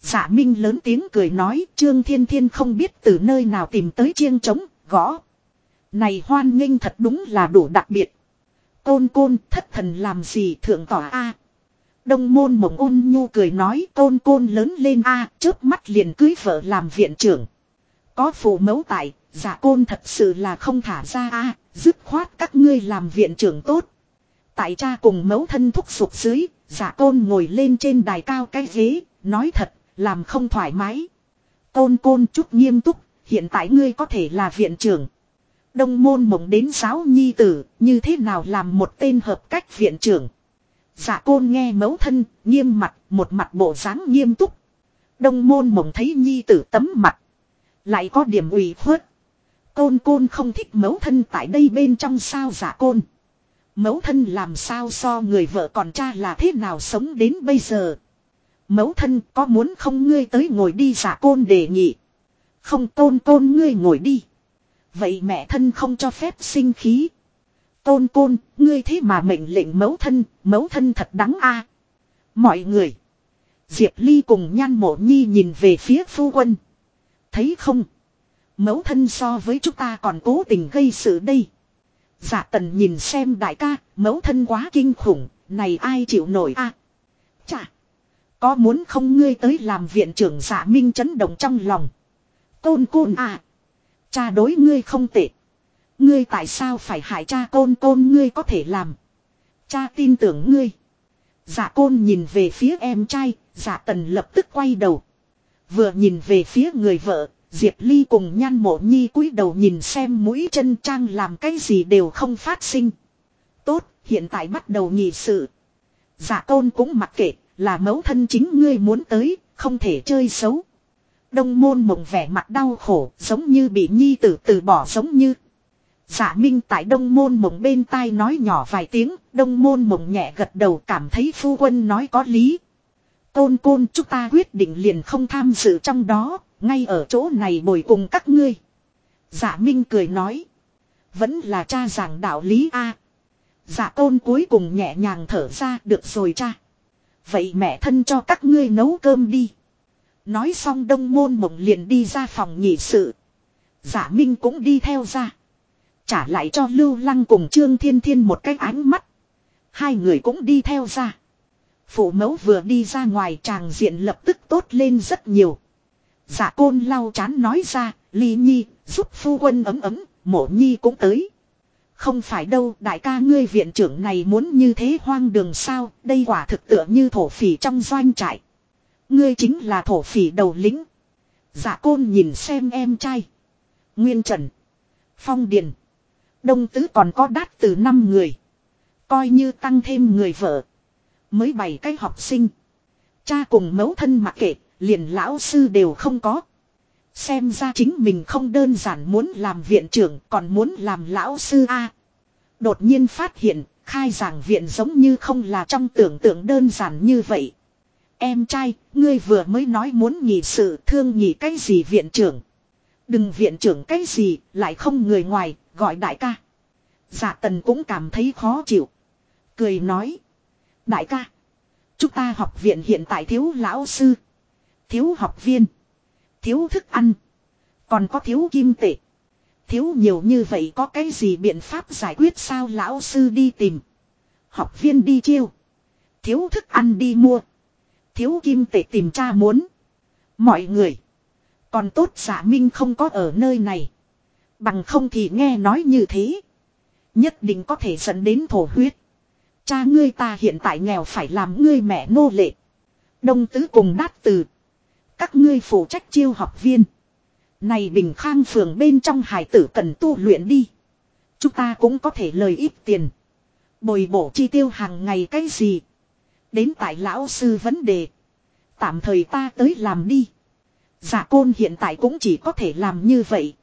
Dạ Minh lớn tiếng cười nói Trương Thiên Thiên không biết từ nơi nào tìm tới chiêng trống, gõ. Này hoan nghênh thật đúng là đủ đặc biệt. Côn côn thất thần làm gì thượng tỏa a Đông môn mộng ôn nhu cười nói côn côn lớn lên a à, mắt liền cưới vợ làm viện trưởng. Có phụ mẫu tại, giả côn thật sự là không thả ra a dứt khoát các ngươi làm viện trưởng tốt. Tại cha cùng mẫu thân thúc sụp dưới, giả côn ngồi lên trên đài cao cái ghế, nói thật, làm không thoải mái. Côn côn chút nghiêm túc, hiện tại ngươi có thể là viện trưởng. Đông môn mộng đến giáo nhi tử, như thế nào làm một tên hợp cách viện trưởng. Giả côn nghe mẫu thân, nghiêm mặt, một mặt bộ dáng nghiêm túc. Đông môn mộng thấy nhi tử tấm mặt. Lại có điểm ủy khuất. Côn côn không thích mẫu thân tại đây bên trong sao giả côn. Mẫu thân làm sao so người vợ còn cha là thế nào sống đến bây giờ. Mẫu thân có muốn không ngươi tới ngồi đi giả côn đề nghị. Không tôn côn ngươi ngồi đi. Vậy mẹ thân không cho phép sinh khí. Tôn côn, ngươi thế mà mệnh lệnh mẫu thân, mẫu thân thật đắng a. Mọi người. Diệp Ly cùng nhan mộ nhi nhìn về phía phu quân. Thấy không? Mẫu thân so với chúng ta còn cố tình gây sự đây. giả tần nhìn xem đại ca, mẫu thân quá kinh khủng, này ai chịu nổi a? À, chà! Có muốn không ngươi tới làm viện trưởng giả minh chấn động trong lòng. Tôn côn à! Cha đối ngươi không tệ. Ngươi tại sao phải hại cha côn côn ngươi có thể làm. Cha tin tưởng ngươi. Dạ côn nhìn về phía em trai, dạ tần lập tức quay đầu. Vừa nhìn về phía người vợ, Diệp Ly cùng nhan mộ nhi cúi đầu nhìn xem mũi chân trang làm cái gì đều không phát sinh. Tốt, hiện tại bắt đầu nhị sự. Dạ tôn cũng mặc kệ, là mẫu thân chính ngươi muốn tới, không thể chơi xấu. Đông môn mộng vẻ mặt đau khổ, giống như bị nhi tử từ bỏ giống như. Dạ Minh tại đông môn mộng bên tai nói nhỏ vài tiếng, đông môn mộng nhẹ gật đầu cảm thấy phu quân nói có lý. Côn côn chúng ta quyết định liền không tham dự trong đó, ngay ở chỗ này bồi cùng các ngươi. Dạ Minh cười nói. Vẫn là cha giảng đạo lý a. Dạ tôn cuối cùng nhẹ nhàng thở ra được rồi cha. Vậy mẹ thân cho các ngươi nấu cơm đi. Nói xong đông môn mộng liền đi ra phòng nhị sự. Giả Minh cũng đi theo ra. Trả lại cho Lưu Lăng cùng Trương Thiên Thiên một cái ánh mắt. Hai người cũng đi theo ra. Phụ mẫu vừa đi ra ngoài tràng diện lập tức tốt lên rất nhiều. Giả côn lau chán nói ra, Ly Nhi, giúp phu quân ấm ấm, mộ Nhi cũng tới. Không phải đâu, đại ca ngươi viện trưởng này muốn như thế hoang đường sao, đây quả thực tựa như thổ phỉ trong doanh trại. Ngươi chính là thổ phỉ đầu lĩnh. Dạ côn nhìn xem em trai. Nguyên Trần. Phong Điền. Đông Tứ còn có đát từ năm người. Coi như tăng thêm người vợ. Mới bảy cái học sinh. Cha cùng mẫu thân mặc kệ, liền lão sư đều không có. Xem ra chính mình không đơn giản muốn làm viện trưởng còn muốn làm lão sư A. Đột nhiên phát hiện, khai giảng viện giống như không là trong tưởng tượng đơn giản như vậy. Em trai, ngươi vừa mới nói muốn nghỉ sự thương nghỉ cái gì viện trưởng. Đừng viện trưởng cái gì, lại không người ngoài, gọi đại ca. Dạ tần cũng cảm thấy khó chịu. Cười nói. Đại ca. Chúng ta học viện hiện tại thiếu lão sư. Thiếu học viên. Thiếu thức ăn. Còn có thiếu kim tệ. Thiếu nhiều như vậy có cái gì biện pháp giải quyết sao lão sư đi tìm. Học viên đi chiêu. Thiếu thức ăn đi mua. Thiếu kim tệ tìm cha muốn. Mọi người. Còn tốt giả minh không có ở nơi này. Bằng không thì nghe nói như thế. Nhất định có thể dẫn đến thổ huyết. Cha ngươi ta hiện tại nghèo phải làm ngươi mẹ nô lệ. Đông tứ cùng đát từ. Các ngươi phụ trách chiêu học viên. Này bình khang phường bên trong hải tử cần tu luyện đi. Chúng ta cũng có thể lời ít tiền. Bồi bổ chi tiêu hàng ngày cái gì. Đến tại lão sư vấn đề. Tạm thời ta tới làm đi. Giả côn hiện tại cũng chỉ có thể làm như vậy.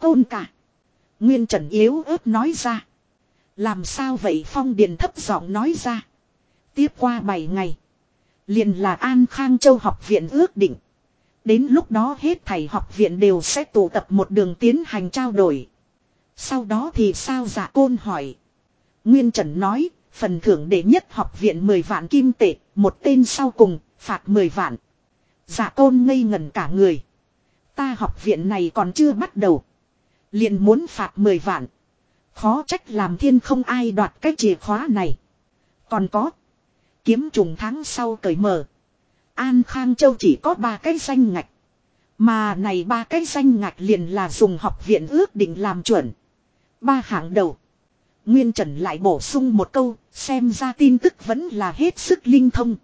Côn cả. Nguyên Trần yếu ớt nói ra. Làm sao vậy Phong Điền thấp giọng nói ra. Tiếp qua 7 ngày. Liền là An Khang Châu học viện ước định. Đến lúc đó hết thầy học viện đều sẽ tụ tập một đường tiến hành trao đổi. Sau đó thì sao giả côn hỏi. Nguyên Trần nói, phần thưởng đệ nhất học viện 10 vạn kim tệ, một tên sau cùng, phạt 10 vạn. Giả tôn ngây ngẩn cả người. Ta học viện này còn chưa bắt đầu. Liền muốn phạt 10 vạn. Khó trách làm thiên không ai đoạt cái chìa khóa này. Còn có. Kiếm trùng tháng sau cởi mở. An Khang Châu chỉ có ba cái danh ngạch. Mà này ba cái danh ngạch liền là dùng học viện ước định làm chuẩn. Ba hạng đầu. Nguyên Trần lại bổ sung một câu, xem ra tin tức vẫn là hết sức linh thông.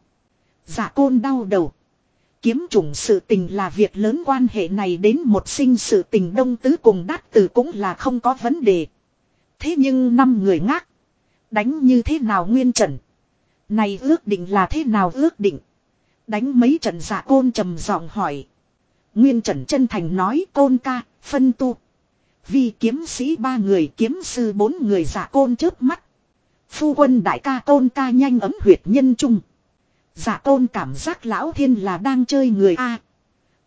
Giả côn đau đầu. Kiếm trùng sự tình là việc lớn quan hệ này đến một sinh sự tình đông tứ cùng đát tử cũng là không có vấn đề. Thế nhưng năm người ngác. Đánh như thế nào Nguyên Trần? Này ước định là thế nào ước định? Đánh mấy trận giả côn trầm giọng hỏi. Nguyên Trần chân thành nói côn ca, phân tu vi kiếm sĩ ba người, kiếm sư bốn người giả côn chớp mắt. Phu quân đại ca tôn ca nhanh ấm huyệt nhân trung. Giả côn cảm giác lão thiên là đang chơi người A.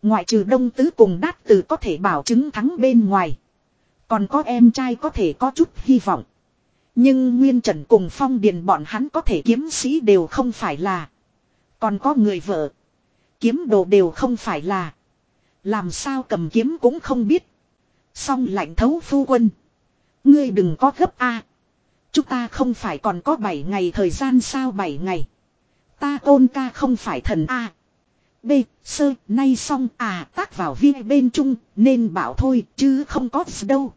Ngoại trừ đông tứ cùng đát từ có thể bảo chứng thắng bên ngoài. Còn có em trai có thể có chút hy vọng. Nhưng Nguyên Trần cùng Phong Điền bọn hắn có thể kiếm sĩ đều không phải là. Còn có người vợ. Kiếm đồ đều không phải là. Làm sao cầm kiếm cũng không biết. Xong lạnh thấu phu quân. Ngươi đừng có gấp A. Chúng ta không phải còn có 7 ngày thời gian sao 7 ngày. Ta tôn ca không phải thần A. B. Sơ, nay xong à tác vào viên bên trung, nên bảo thôi, chứ không có đâu.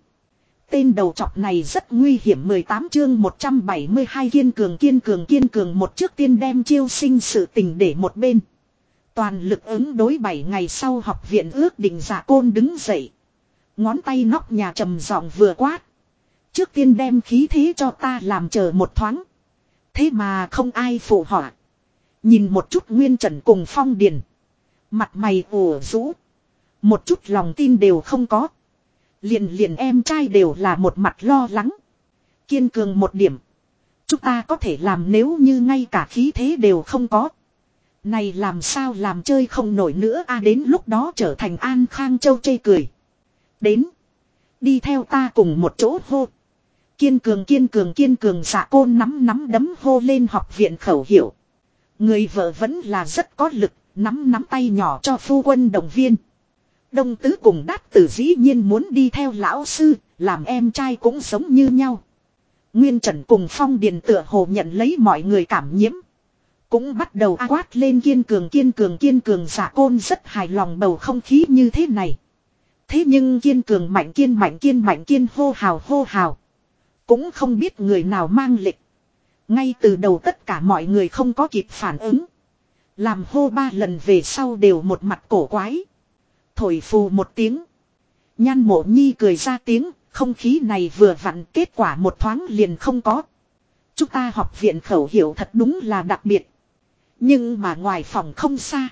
Tên đầu chọc này rất nguy hiểm 18 chương 172 kiên cường kiên cường kiên cường một trước tiên đem chiêu sinh sự tình để một bên. Toàn lực ứng đối 7 ngày sau học viện ước định giả côn đứng dậy. Ngón tay nóc nhà trầm giọng vừa quát. Trước tiên đem khí thế cho ta làm chờ một thoáng. Thế mà không ai phụ họa. Nhìn một chút nguyên trần cùng phong điền. Mặt mày ủ rũ. Một chút lòng tin đều không có. Liền liền em trai đều là một mặt lo lắng. Kiên cường một điểm. Chúng ta có thể làm nếu như ngay cả khí thế đều không có. Này làm sao làm chơi không nổi nữa a đến lúc đó trở thành An Khang Châu chê cười. Đến. Đi theo ta cùng một chỗ hô. Kiên cường kiên cường kiên cường xạ côn nắm nắm đấm hô lên học viện khẩu hiệu. Người vợ vẫn là rất có lực, nắm nắm tay nhỏ cho phu quân động viên. Đông tứ cùng đát tử dĩ nhiên muốn đi theo lão sư, làm em trai cũng sống như nhau. Nguyên Trần cùng Phong Điền tựa hồ nhận lấy mọi người cảm nhiễm. Cũng bắt đầu quát lên kiên cường kiên cường kiên cường giả côn rất hài lòng bầu không khí như thế này. Thế nhưng kiên cường mạnh kiên mạnh kiên mạnh kiên hô hào hô hào. Cũng không biết người nào mang lịch. Ngay từ đầu tất cả mọi người không có kịp phản ứng. Làm hô ba lần về sau đều một mặt cổ quái. Thổi phù một tiếng. Nhan mộ nhi cười ra tiếng, không khí này vừa vặn kết quả một thoáng liền không có. Chúng ta học viện khẩu hiệu thật đúng là đặc biệt. Nhưng mà ngoài phòng không xa.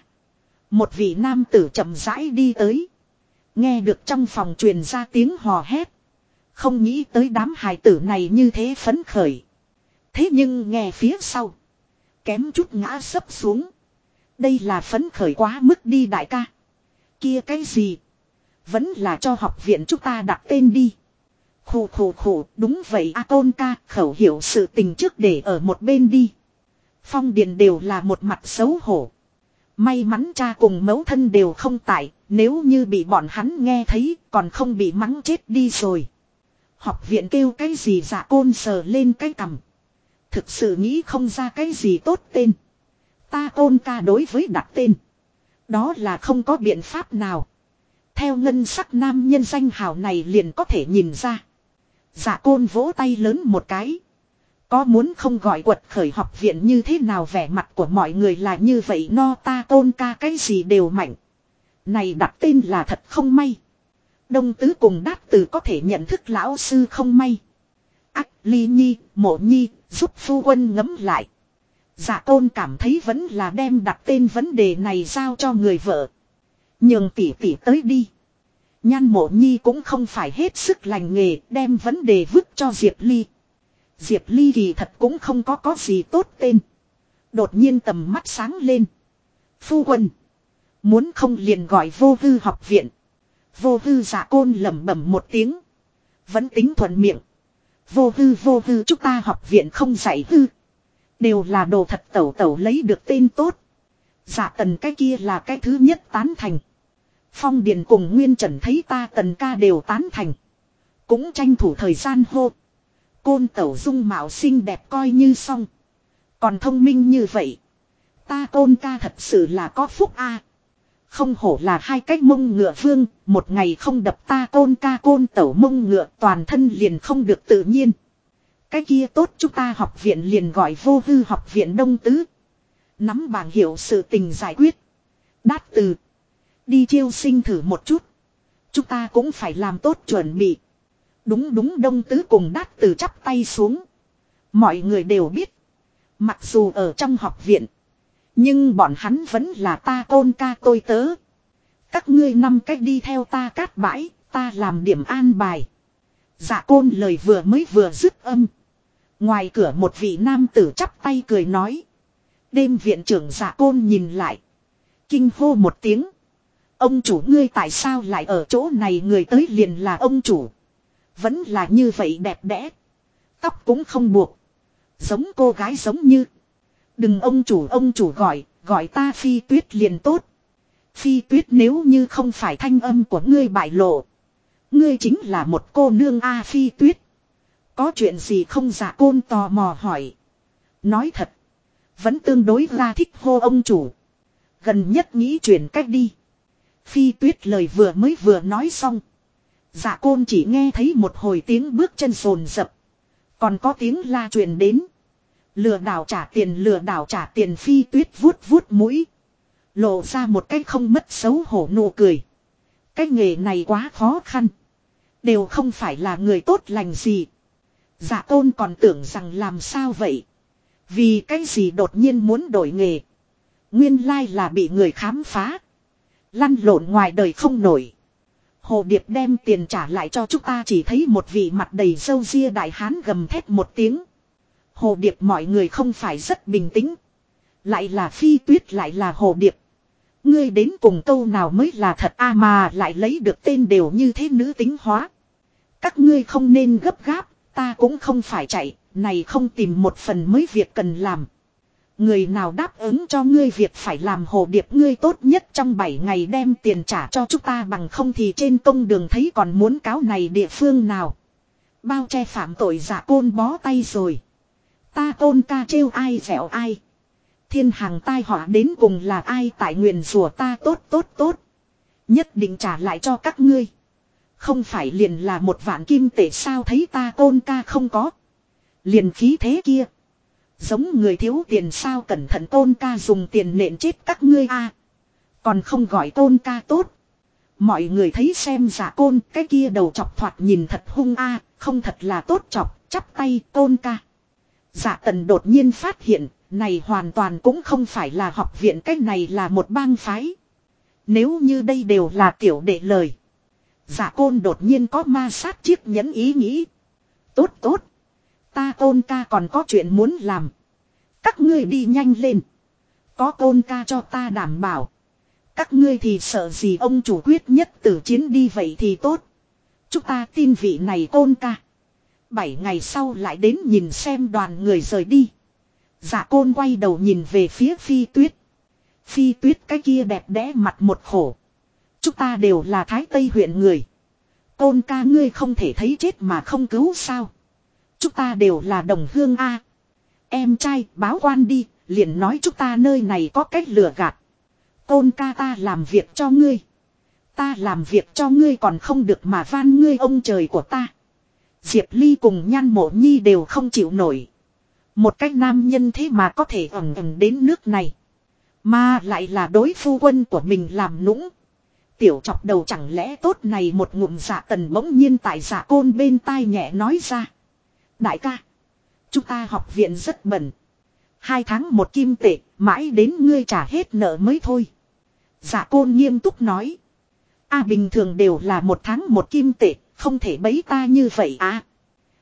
Một vị nam tử chậm rãi đi tới. Nghe được trong phòng truyền ra tiếng hò hét. Không nghĩ tới đám hài tử này như thế phấn khởi. Thế nhưng nghe phía sau. Kém chút ngã sấp xuống. Đây là phấn khởi quá mức đi đại ca. Kia cái gì? Vẫn là cho học viện chúng ta đặt tên đi. Khổ khổ khổ, đúng vậy A tôn ca, khẩu hiểu sự tình trước để ở một bên đi. Phong Điền đều là một mặt xấu hổ. May mắn cha cùng mẫu thân đều không tại, nếu như bị bọn hắn nghe thấy, còn không bị mắng chết đi rồi. Học viện kêu cái gì dạ côn sờ lên cái cằm. Thực sự nghĩ không ra cái gì tốt tên. Ta côn ca đối với đặt tên. Đó là không có biện pháp nào. Theo ngân sắc nam nhân danh hào này liền có thể nhìn ra. Dạ côn vỗ tay lớn một cái. Có muốn không gọi quật khởi học viện như thế nào vẻ mặt của mọi người là như vậy no ta tôn ca cái gì đều mạnh. Này đặt tên là thật không may. Đông tứ cùng đát từ có thể nhận thức lão sư không may. Ác ly nhi, mộ nhi, giúp phu quân ngấm lại. Dạ tôn cảm thấy vẫn là đem đặt tên vấn đề này giao cho người vợ. Nhường tỷ tỷ tới đi. Nhan mộ nhi cũng không phải hết sức lành nghề đem vấn đề vứt cho Diệp Ly. Diệp Ly kỳ thật cũng không có có gì tốt tên. Đột nhiên tầm mắt sáng lên. Phu quân. Muốn không liền gọi vô hư học viện. Vô hư giả côn lẩm bẩm một tiếng. Vẫn tính thuận miệng. Vô hư vô hư chúng ta học viện không dạy hư. Đều là đồ thật tẩu tẩu lấy được tên tốt. Giả tần cái kia là cái thứ nhất tán thành. Phong Điền cùng Nguyên Trần thấy ta tần ca đều tán thành. Cũng tranh thủ thời gian hô. Côn tẩu dung mạo xinh đẹp coi như xong. Còn thông minh như vậy. Ta côn ca thật sự là có phúc a. Không hổ là hai cách mông ngựa vương, một ngày không đập ta côn ca côn tẩu mông ngựa toàn thân liền không được tự nhiên. Cái kia tốt chúng ta học viện liền gọi vô hư học viện đông tứ. Nắm bảng hiệu sự tình giải quyết. Đát từ. Đi chiêu sinh thử một chút. Chúng ta cũng phải làm tốt chuẩn bị. Đúng đúng đông tứ cùng đát từ chắp tay xuống. Mọi người đều biết. Mặc dù ở trong học viện. Nhưng bọn hắn vẫn là ta tôn ca tôi tớ. Các ngươi năm cách đi theo ta cát bãi, ta làm điểm an bài. Dạ côn lời vừa mới vừa dứt âm. Ngoài cửa một vị nam tử chắp tay cười nói. Đêm viện trưởng dạ côn nhìn lại. Kinh hô một tiếng. Ông chủ ngươi tại sao lại ở chỗ này người tới liền là ông chủ. Vẫn là như vậy đẹp đẽ. Tóc cũng không buộc. Giống cô gái giống như. Đừng ông chủ ông chủ gọi, gọi ta phi tuyết liền tốt. Phi tuyết nếu như không phải thanh âm của ngươi bại lộ. Ngươi chính là một cô nương A phi tuyết. Có chuyện gì không giả côn tò mò hỏi. Nói thật. Vẫn tương đối ra thích hô ông chủ. Gần nhất nghĩ chuyển cách đi. Phi tuyết lời vừa mới vừa nói xong dạ côn chỉ nghe thấy một hồi tiếng bước chân sồn sập, Còn có tiếng la truyền đến. Lừa đảo trả tiền lừa đảo trả tiền phi tuyết vuốt vuốt mũi. Lộ ra một cái không mất xấu hổ nụ cười. Cái nghề này quá khó khăn. Đều không phải là người tốt lành gì. Dạ tôn còn tưởng rằng làm sao vậy. Vì cái gì đột nhiên muốn đổi nghề. Nguyên lai là bị người khám phá. Lăn lộn ngoài đời không nổi. Hồ Điệp đem tiền trả lại cho chúng ta chỉ thấy một vị mặt đầy sâu ria đại hán gầm thét một tiếng. Hồ Điệp mọi người không phải rất bình tĩnh. Lại là phi tuyết lại là Hồ Điệp. Ngươi đến cùng câu nào mới là thật a mà lại lấy được tên đều như thế nữ tính hóa. Các ngươi không nên gấp gáp, ta cũng không phải chạy, này không tìm một phần mới việc cần làm. Người nào đáp ứng cho ngươi việc phải làm hồ điệp ngươi tốt nhất trong 7 ngày đem tiền trả cho chúng ta bằng không thì trên công đường thấy còn muốn cáo này địa phương nào. Bao che phạm tội giả côn bó tay rồi. Ta tôn ca trêu ai dẻo ai. Thiên hàng tai họa đến cùng là ai tại nguyện rùa ta tốt tốt tốt. Nhất định trả lại cho các ngươi. Không phải liền là một vạn kim tệ sao thấy ta tôn ca không có. Liền khí thế kia. Giống người thiếu tiền sao cẩn thận tôn ca dùng tiền nện chết các ngươi a Còn không gọi tôn ca tốt. Mọi người thấy xem giả côn cái kia đầu chọc thoạt nhìn thật hung a không thật là tốt chọc, chắp tay tôn ca. Giả tần đột nhiên phát hiện, này hoàn toàn cũng không phải là học viện cách này là một bang phái. Nếu như đây đều là tiểu đệ lời. Giả côn đột nhiên có ma sát chiếc nhẫn ý nghĩ. Tốt tốt. Ta tôn ca còn có chuyện muốn làm. Các ngươi đi nhanh lên. Có tôn ca cho ta đảm bảo. Các ngươi thì sợ gì ông chủ quyết nhất tử chiến đi vậy thì tốt. Chúng ta tin vị này tôn ca. Bảy ngày sau lại đến nhìn xem đoàn người rời đi. Dạ côn quay đầu nhìn về phía phi tuyết. Phi tuyết cái kia đẹp đẽ mặt một khổ. Chúng ta đều là thái tây huyện người. Côn ca ngươi không thể thấy chết mà không cứu sao. Chúng ta đều là đồng hương A. Em trai báo quan đi, liền nói chúng ta nơi này có cách lừa gạt. Côn ca ta làm việc cho ngươi. Ta làm việc cho ngươi còn không được mà van ngươi ông trời của ta. Diệp Ly cùng nhan mộ nhi đều không chịu nổi. Một cách nam nhân thế mà có thể ẩn ẩn đến nước này. Mà lại là đối phu quân của mình làm nũng. Tiểu chọc đầu chẳng lẽ tốt này một ngụm dạ tần bỗng nhiên tại dạ côn bên tai nhẹ nói ra. Đại ca. Chúng ta học viện rất bẩn. Hai tháng một kim tệ, mãi đến ngươi trả hết nợ mới thôi. Dạ côn nghiêm túc nói. A bình thường đều là một tháng một kim tệ, không thể bấy ta như vậy à.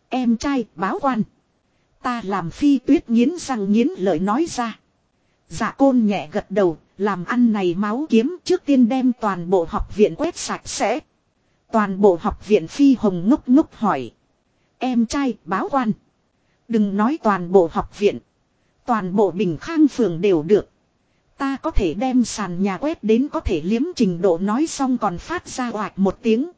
Em trai, báo quan. Ta làm phi tuyết nghiến răng nghiến lợi nói ra. Dạ côn nhẹ gật đầu, làm ăn này máu kiếm trước tiên đem toàn bộ học viện quét sạch sẽ. Toàn bộ học viện phi hồng ngốc ngốc hỏi. Em trai, báo quan. Đừng nói toàn bộ học viện. Toàn bộ bình khang phường đều được. Ta có thể đem sàn nhà quét đến có thể liếm trình độ nói xong còn phát ra oạch một tiếng.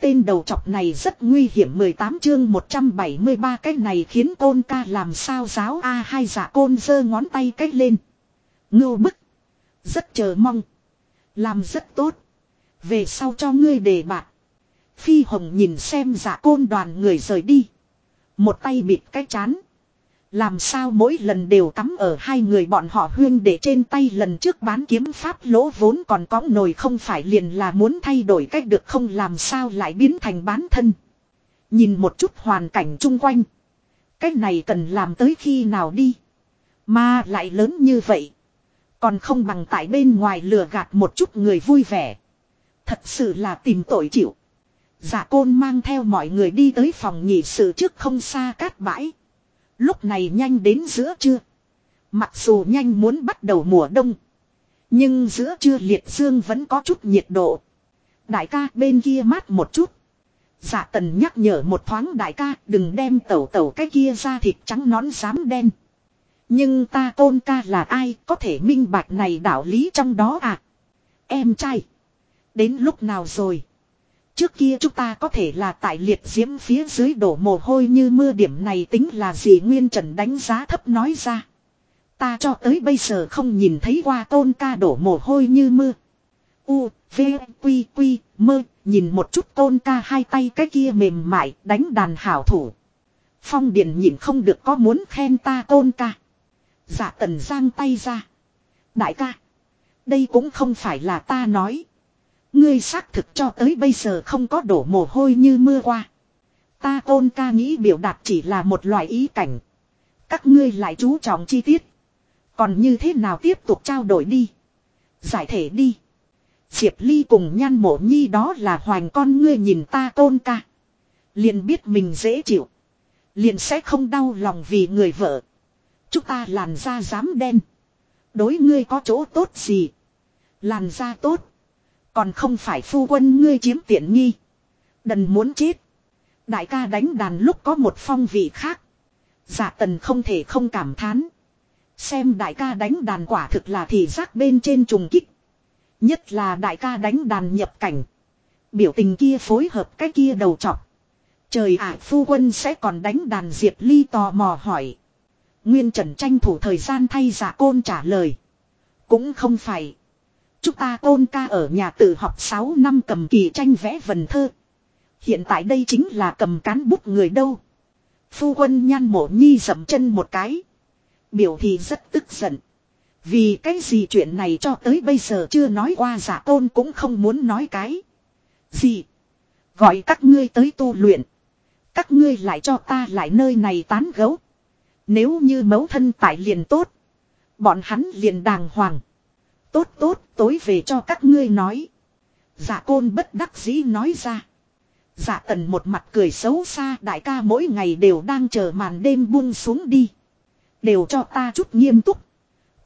Tên đầu chọc này rất nguy hiểm 18 chương 173 cái này khiến côn ca làm sao giáo A hai giả côn giơ ngón tay cách lên. Ngưu bức. Rất chờ mong. Làm rất tốt. Về sau cho ngươi đề bạc. Phi hồng nhìn xem giả côn đoàn người rời đi. Một tay bịt cái chán. Làm sao mỗi lần đều tắm ở hai người bọn họ huyên để trên tay lần trước bán kiếm pháp lỗ vốn còn có nồi không phải liền là muốn thay đổi cách được không làm sao lại biến thành bán thân. Nhìn một chút hoàn cảnh chung quanh. Cách này cần làm tới khi nào đi. Mà lại lớn như vậy. Còn không bằng tại bên ngoài lừa gạt một chút người vui vẻ. Thật sự là tìm tội chịu. Giả côn mang theo mọi người đi tới phòng nhị sự trước không xa cát bãi. Lúc này nhanh đến giữa trưa. Mặc dù nhanh muốn bắt đầu mùa đông. Nhưng giữa trưa liệt dương vẫn có chút nhiệt độ. Đại ca bên kia mát một chút. Dạ tần nhắc nhở một thoáng đại ca, đừng đem tẩu tẩu cái kia ra thịt trắng nón dám đen. Nhưng ta tôn ca là ai, có thể minh bạch này đạo lý trong đó à? Em trai. Đến lúc nào rồi? Trước kia chúng ta có thể là tại liệt diễm phía dưới đổ mồ hôi như mưa điểm này tính là gì Nguyên Trần đánh giá thấp nói ra. Ta cho tới bây giờ không nhìn thấy qua tôn ca đổ mồ hôi như mưa. U, V, Quy, Quy, mơ, nhìn một chút tôn ca hai tay cái kia mềm mại đánh đàn hảo thủ. Phong Điền nhìn không được có muốn khen ta tôn ca. giả tần giang tay ra. Đại ca. Đây cũng không phải là ta nói. Ngươi xác thực cho tới bây giờ không có đổ mồ hôi như mưa qua. Ta ôn ca nghĩ biểu đạt chỉ là một loại ý cảnh. Các ngươi lại chú trọng chi tiết. Còn như thế nào tiếp tục trao đổi đi. Giải thể đi. Diệp Ly cùng nhan mộ nhi đó là hoành con ngươi nhìn ta tôn ca. Liền biết mình dễ chịu. Liền sẽ không đau lòng vì người vợ. Chúng ta làn da dám đen. Đối ngươi có chỗ tốt gì. Làn da tốt. Còn không phải phu quân ngươi chiếm tiện nghi. Đần muốn chết. Đại ca đánh đàn lúc có một phong vị khác. Giả tần không thể không cảm thán. Xem đại ca đánh đàn quả thực là thì giác bên trên trùng kích. Nhất là đại ca đánh đàn nhập cảnh. Biểu tình kia phối hợp cái kia đầu trọc. Trời ạ, phu quân sẽ còn đánh đàn Diệp Ly tò mò hỏi. Nguyên Trần tranh thủ thời gian thay giả côn trả lời. Cũng không phải. Chúng ta tôn ca ở nhà tự học 6 năm cầm kỳ tranh vẽ vần thơ. Hiện tại đây chính là cầm cán bút người đâu. Phu quân nhan mộ nhi dậm chân một cái. Biểu thì rất tức giận. Vì cái gì chuyện này cho tới bây giờ chưa nói qua giả tôn cũng không muốn nói cái. Gì? Gọi các ngươi tới tu luyện. Các ngươi lại cho ta lại nơi này tán gấu. Nếu như mấu thân tại liền tốt. Bọn hắn liền đàng hoàng. Tốt tốt tối về cho các ngươi nói. Giả côn bất đắc dĩ nói ra. Giả tần một mặt cười xấu xa đại ca mỗi ngày đều đang chờ màn đêm buông xuống đi. Đều cho ta chút nghiêm túc.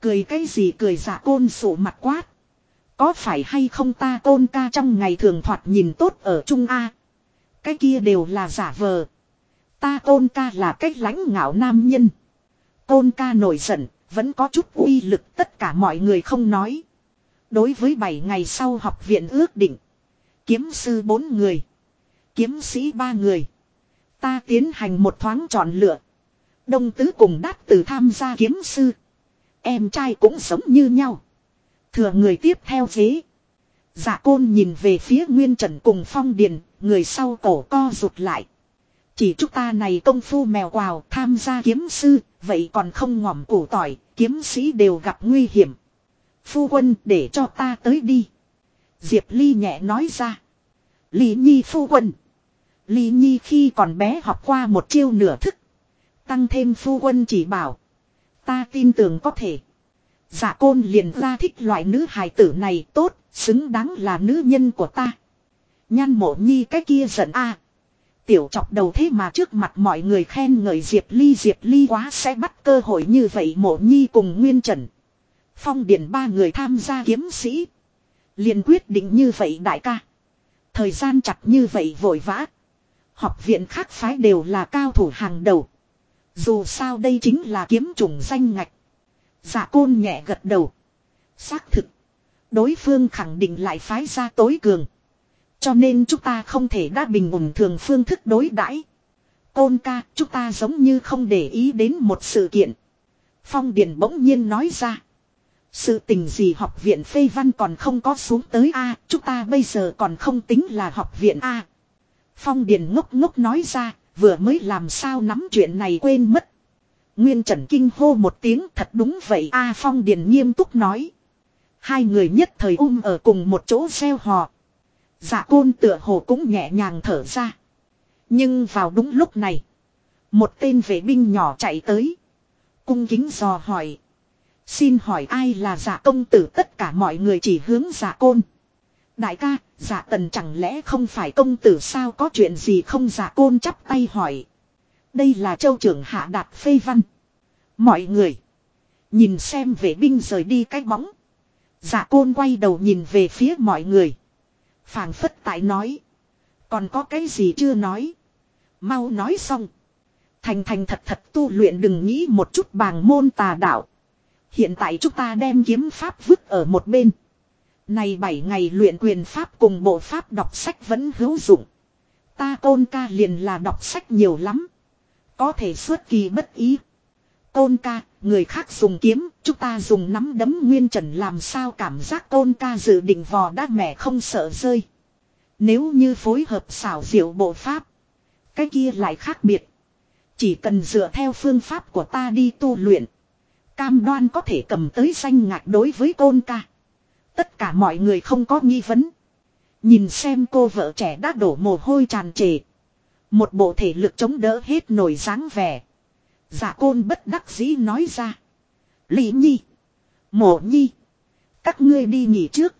Cười cái gì cười giả côn sổ mặt quát. Có phải hay không ta tôn ca trong ngày thường thoạt nhìn tốt ở Trung A. Cái kia đều là giả vờ. Ta tôn ca là cách lãnh ngạo nam nhân. Tôn ca nổi giận, vẫn có chút uy lực tất cả mọi người không nói. Đối với 7 ngày sau học viện ước định. Kiếm sư 4 người. Kiếm sĩ 3 người. Ta tiến hành một thoáng chọn lựa. Đông tứ cùng đát từ tham gia kiếm sư. Em trai cũng sống như nhau. Thừa người tiếp theo thế. Dạ côn nhìn về phía Nguyên Trần cùng Phong Điền, người sau cổ co rụt lại. Chỉ chúng ta này công phu mèo quào tham gia kiếm sư, vậy còn không ngỏm củ tỏi, kiếm sĩ đều gặp nguy hiểm. Phu quân để cho ta tới đi. Diệp Ly nhẹ nói ra. Lý Nhi phu quân. Lý Nhi khi còn bé học qua một chiêu nửa thức. Tăng thêm phu quân chỉ bảo. Ta tin tưởng có thể. Dạ côn liền ra thích loại nữ hài tử này tốt, xứng đáng là nữ nhân của ta. Nhan mộ nhi cái kia giận a Tiểu chọc đầu thế mà trước mặt mọi người khen ngợi Diệp Ly Diệp Ly quá sẽ bắt cơ hội như vậy mộ nhi cùng Nguyên Trần. Phong điển ba người tham gia kiếm sĩ. liền quyết định như vậy đại ca. Thời gian chặt như vậy vội vã. Học viện khác phái đều là cao thủ hàng đầu. Dù sao đây chính là kiếm trùng danh ngạch. giả côn nhẹ gật đầu. Xác thực. Đối phương khẳng định lại phái ra tối cường. Cho nên chúng ta không thể đã bình ổn thường phương thức đối đãi. Côn ca, chúng ta giống như không để ý đến một sự kiện. Phong Điền bỗng nhiên nói ra. Sự tình gì học viện phê văn còn không có xuống tới A, chúng ta bây giờ còn không tính là học viện A. Phong Điền ngốc ngốc nói ra, vừa mới làm sao nắm chuyện này quên mất. Nguyên Trần Kinh hô một tiếng thật đúng vậy A Phong Điền nghiêm túc nói. Hai người nhất thời um ở cùng một chỗ gieo hò. Dạ côn tựa hồ cũng nhẹ nhàng thở ra. Nhưng vào đúng lúc này. Một tên vệ binh nhỏ chạy tới. Cung kính dò hỏi. Xin hỏi ai là giả công tử tất cả mọi người chỉ hướng giả côn. Đại ca, giả tần chẳng lẽ không phải công tử sao có chuyện gì không giả côn chắp tay hỏi. Đây là châu trưởng hạ đạt phê văn. Mọi người. Nhìn xem vệ binh rời đi cái bóng. Giả côn quay đầu nhìn về phía mọi người phảng phất tại nói. Còn có cái gì chưa nói. Mau nói xong. Thành thành thật thật tu luyện đừng nghĩ một chút bàng môn tà đạo. Hiện tại chúng ta đem kiếm pháp vứt ở một bên. Này 7 ngày luyện quyền pháp cùng bộ pháp đọc sách vẫn hữu dụng. Ta côn ca liền là đọc sách nhiều lắm. Có thể xuất kỳ bất ý. Côn ca, người khác dùng kiếm, chúng ta dùng nắm đấm nguyên trần làm sao cảm giác tôn ca dự định vò đát mẹ không sợ rơi. Nếu như phối hợp xảo diệu bộ pháp, cái kia lại khác biệt. Chỉ cần dựa theo phương pháp của ta đi tu luyện. Cam đoan có thể cầm tới danh ngạc đối với tôn ca. Tất cả mọi người không có nghi vấn. Nhìn xem cô vợ trẻ đã đổ mồ hôi tràn trề. Một bộ thể lực chống đỡ hết nổi dáng vẻ. Giả côn bất đắc dĩ nói ra. Lý nhi. Mộ nhi. Các ngươi đi nghỉ trước.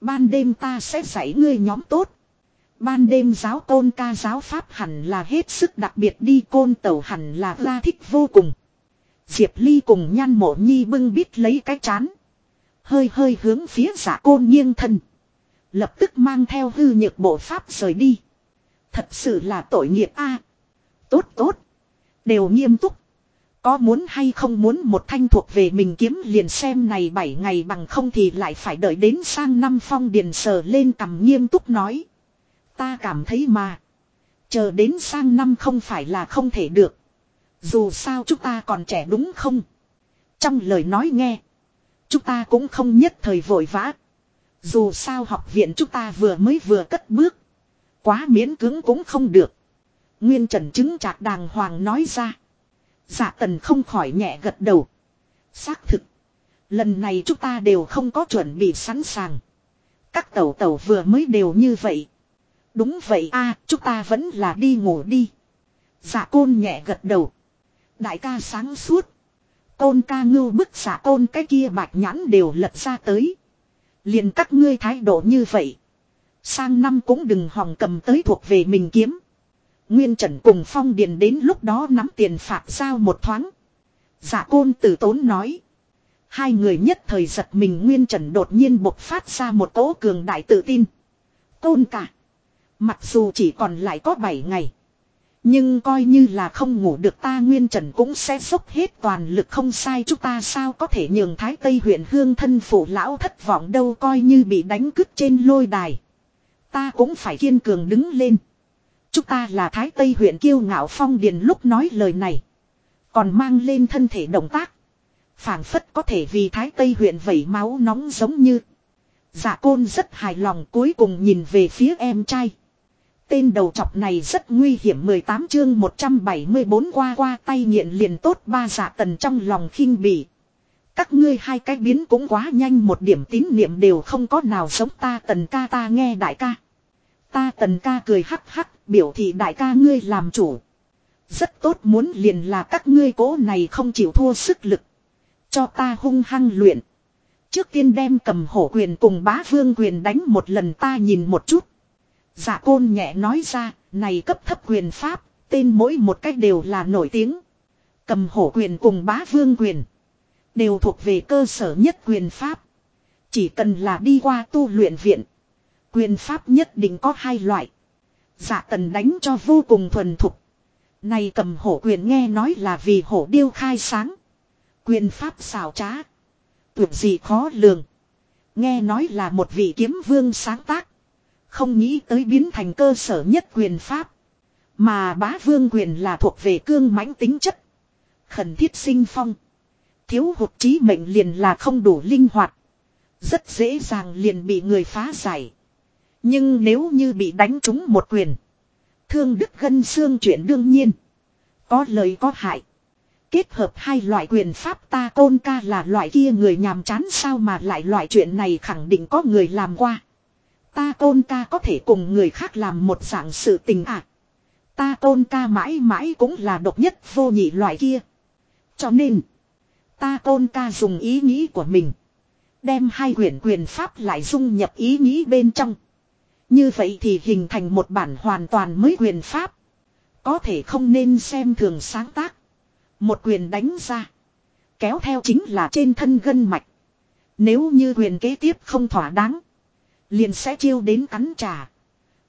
Ban đêm ta sẽ dạy ngươi nhóm tốt. Ban đêm giáo côn ca giáo pháp hẳn là hết sức đặc biệt đi, côn tẩu hẳn là la thích vô cùng. Diệp Ly cùng nhan mộ nhi bưng bít lấy cái chán. Hơi hơi hướng phía giả côn nghiêng thân. Lập tức mang theo hư nhược bộ pháp rời đi. Thật sự là tội nghiệp a. tốt tốt. Đều nghiêm túc. Có muốn hay không muốn một thanh thuộc về mình kiếm liền xem này 7 ngày bằng không thì lại phải đợi đến sang năm phong điền sờ lên cầm nghiêm túc nói. Ta cảm thấy mà. Chờ đến sang năm không phải là không thể được. Dù sao chúng ta còn trẻ đúng không? Trong lời nói nghe. Chúng ta cũng không nhất thời vội vã. Dù sao học viện chúng ta vừa mới vừa cất bước. Quá miễn cứng cũng không được. Nguyên Trần chứng chạc đàng hoàng nói ra. Giả tần không khỏi nhẹ gật đầu. Xác thực. Lần này chúng ta đều không có chuẩn bị sẵn sàng. Các tàu tàu vừa mới đều như vậy. Đúng vậy a, chúng ta vẫn là đi ngủ đi. Giả côn nhẹ gật đầu. Đại ca sáng suốt. Côn ca ngưu bức giả côn cái kia bạch nhãn đều lật ra tới. liền các ngươi thái độ như vậy. Sang năm cũng đừng hòng cầm tới thuộc về mình kiếm. Nguyên Trần cùng Phong Điền đến lúc đó nắm tiền phạt sao một thoáng. Giả côn tử tốn nói. Hai người nhất thời giật mình Nguyên Trần đột nhiên bộc phát ra một cỗ cường đại tự tin. Côn cả. Mặc dù chỉ còn lại có 7 ngày. Nhưng coi như là không ngủ được ta Nguyên Trần cũng sẽ dốc hết toàn lực không sai chúng ta sao có thể nhường Thái Tây huyện hương thân phụ lão thất vọng đâu coi như bị đánh cứt trên lôi đài. Ta cũng phải kiên cường đứng lên. Chúng ta là Thái Tây huyện kiêu ngạo phong điền lúc nói lời này. Còn mang lên thân thể động tác. phảng phất có thể vì Thái Tây huyện vẩy máu nóng giống như. Dạ côn rất hài lòng cuối cùng nhìn về phía em trai. Tên đầu chọc này rất nguy hiểm 18 chương 174 qua qua tay nghiện liền tốt ba dạ tần trong lòng khinh bỉ. Các ngươi hai cái biến cũng quá nhanh một điểm tín niệm đều không có nào giống ta tần ca ta nghe đại ca. Ta tần ca cười hắc hắc biểu thị đại ca ngươi làm chủ. Rất tốt muốn liền là các ngươi cố này không chịu thua sức lực. cho ta hung hăng luyện. Trước tiên đem cầm hổ quyền cùng bá vương quyền đánh một lần ta nhìn một chút. Dạ côn nhẹ nói ra, này cấp thấp quyền pháp, tên mỗi một cách đều là nổi tiếng. Cầm hổ quyền cùng bá vương quyền. Đều thuộc về cơ sở nhất quyền pháp. Chỉ cần là đi qua tu luyện viện. Quyền pháp nhất định có hai loại. Dạ tần đánh cho vô cùng thuần thục. Này cầm hổ quyền nghe nói là vì hổ điêu khai sáng. Quyền pháp xảo trá. Tuyệt gì khó lường. Nghe nói là một vị kiếm vương sáng tác. Không nghĩ tới biến thành cơ sở nhất quyền pháp. Mà bá vương quyền là thuộc về cương mãnh tính chất. Khẩn thiết sinh phong. Thiếu hụt trí mệnh liền là không đủ linh hoạt. Rất dễ dàng liền bị người phá giải. Nhưng nếu như bị đánh trúng một quyền. Thương đức gân xương chuyện đương nhiên. Có lời có hại. Kết hợp hai loại quyền pháp ta côn ca là loại kia người nhàm chán sao mà lại loại chuyện này khẳng định có người làm qua. Ta côn ca có thể cùng người khác làm một dạng sự tình à. Ta côn ca mãi mãi cũng là độc nhất vô nhị loại kia. Cho nên, ta côn ca dùng ý nghĩ của mình. Đem hai quyển quyền pháp lại dung nhập ý nghĩ bên trong. Như vậy thì hình thành một bản hoàn toàn mới quyền pháp. Có thể không nên xem thường sáng tác. Một quyền đánh ra. Kéo theo chính là trên thân gân mạch. Nếu như quyền kế tiếp không thỏa đáng. Liền sẽ chiêu đến cắn trà.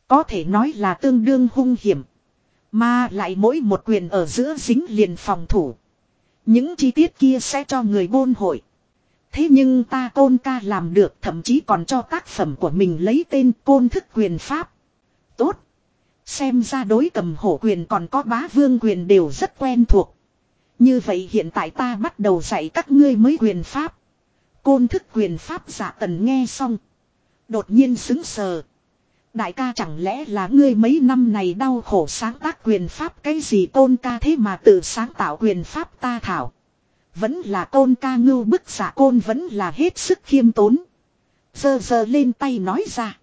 Có thể nói là tương đương hung hiểm. Mà lại mỗi một quyền ở giữa dính liền phòng thủ. Những chi tiết kia sẽ cho người bôn hội. Thế nhưng ta côn ca làm được, thậm chí còn cho tác phẩm của mình lấy tên côn thức quyền pháp. Tốt. Xem ra đối cầm hổ quyền còn có bá vương quyền đều rất quen thuộc. Như vậy hiện tại ta bắt đầu dạy các ngươi mới quyền pháp. Côn thức quyền pháp giả tần nghe xong. Đột nhiên xứng sờ. Đại ca chẳng lẽ là ngươi mấy năm này đau khổ sáng tác quyền pháp cái gì tôn ca thế mà tự sáng tạo quyền pháp ta thảo. Vẫn là tôn ca ngưu bức giả côn vẫn là hết sức khiêm tốn. Giờ giờ lên tay nói ra.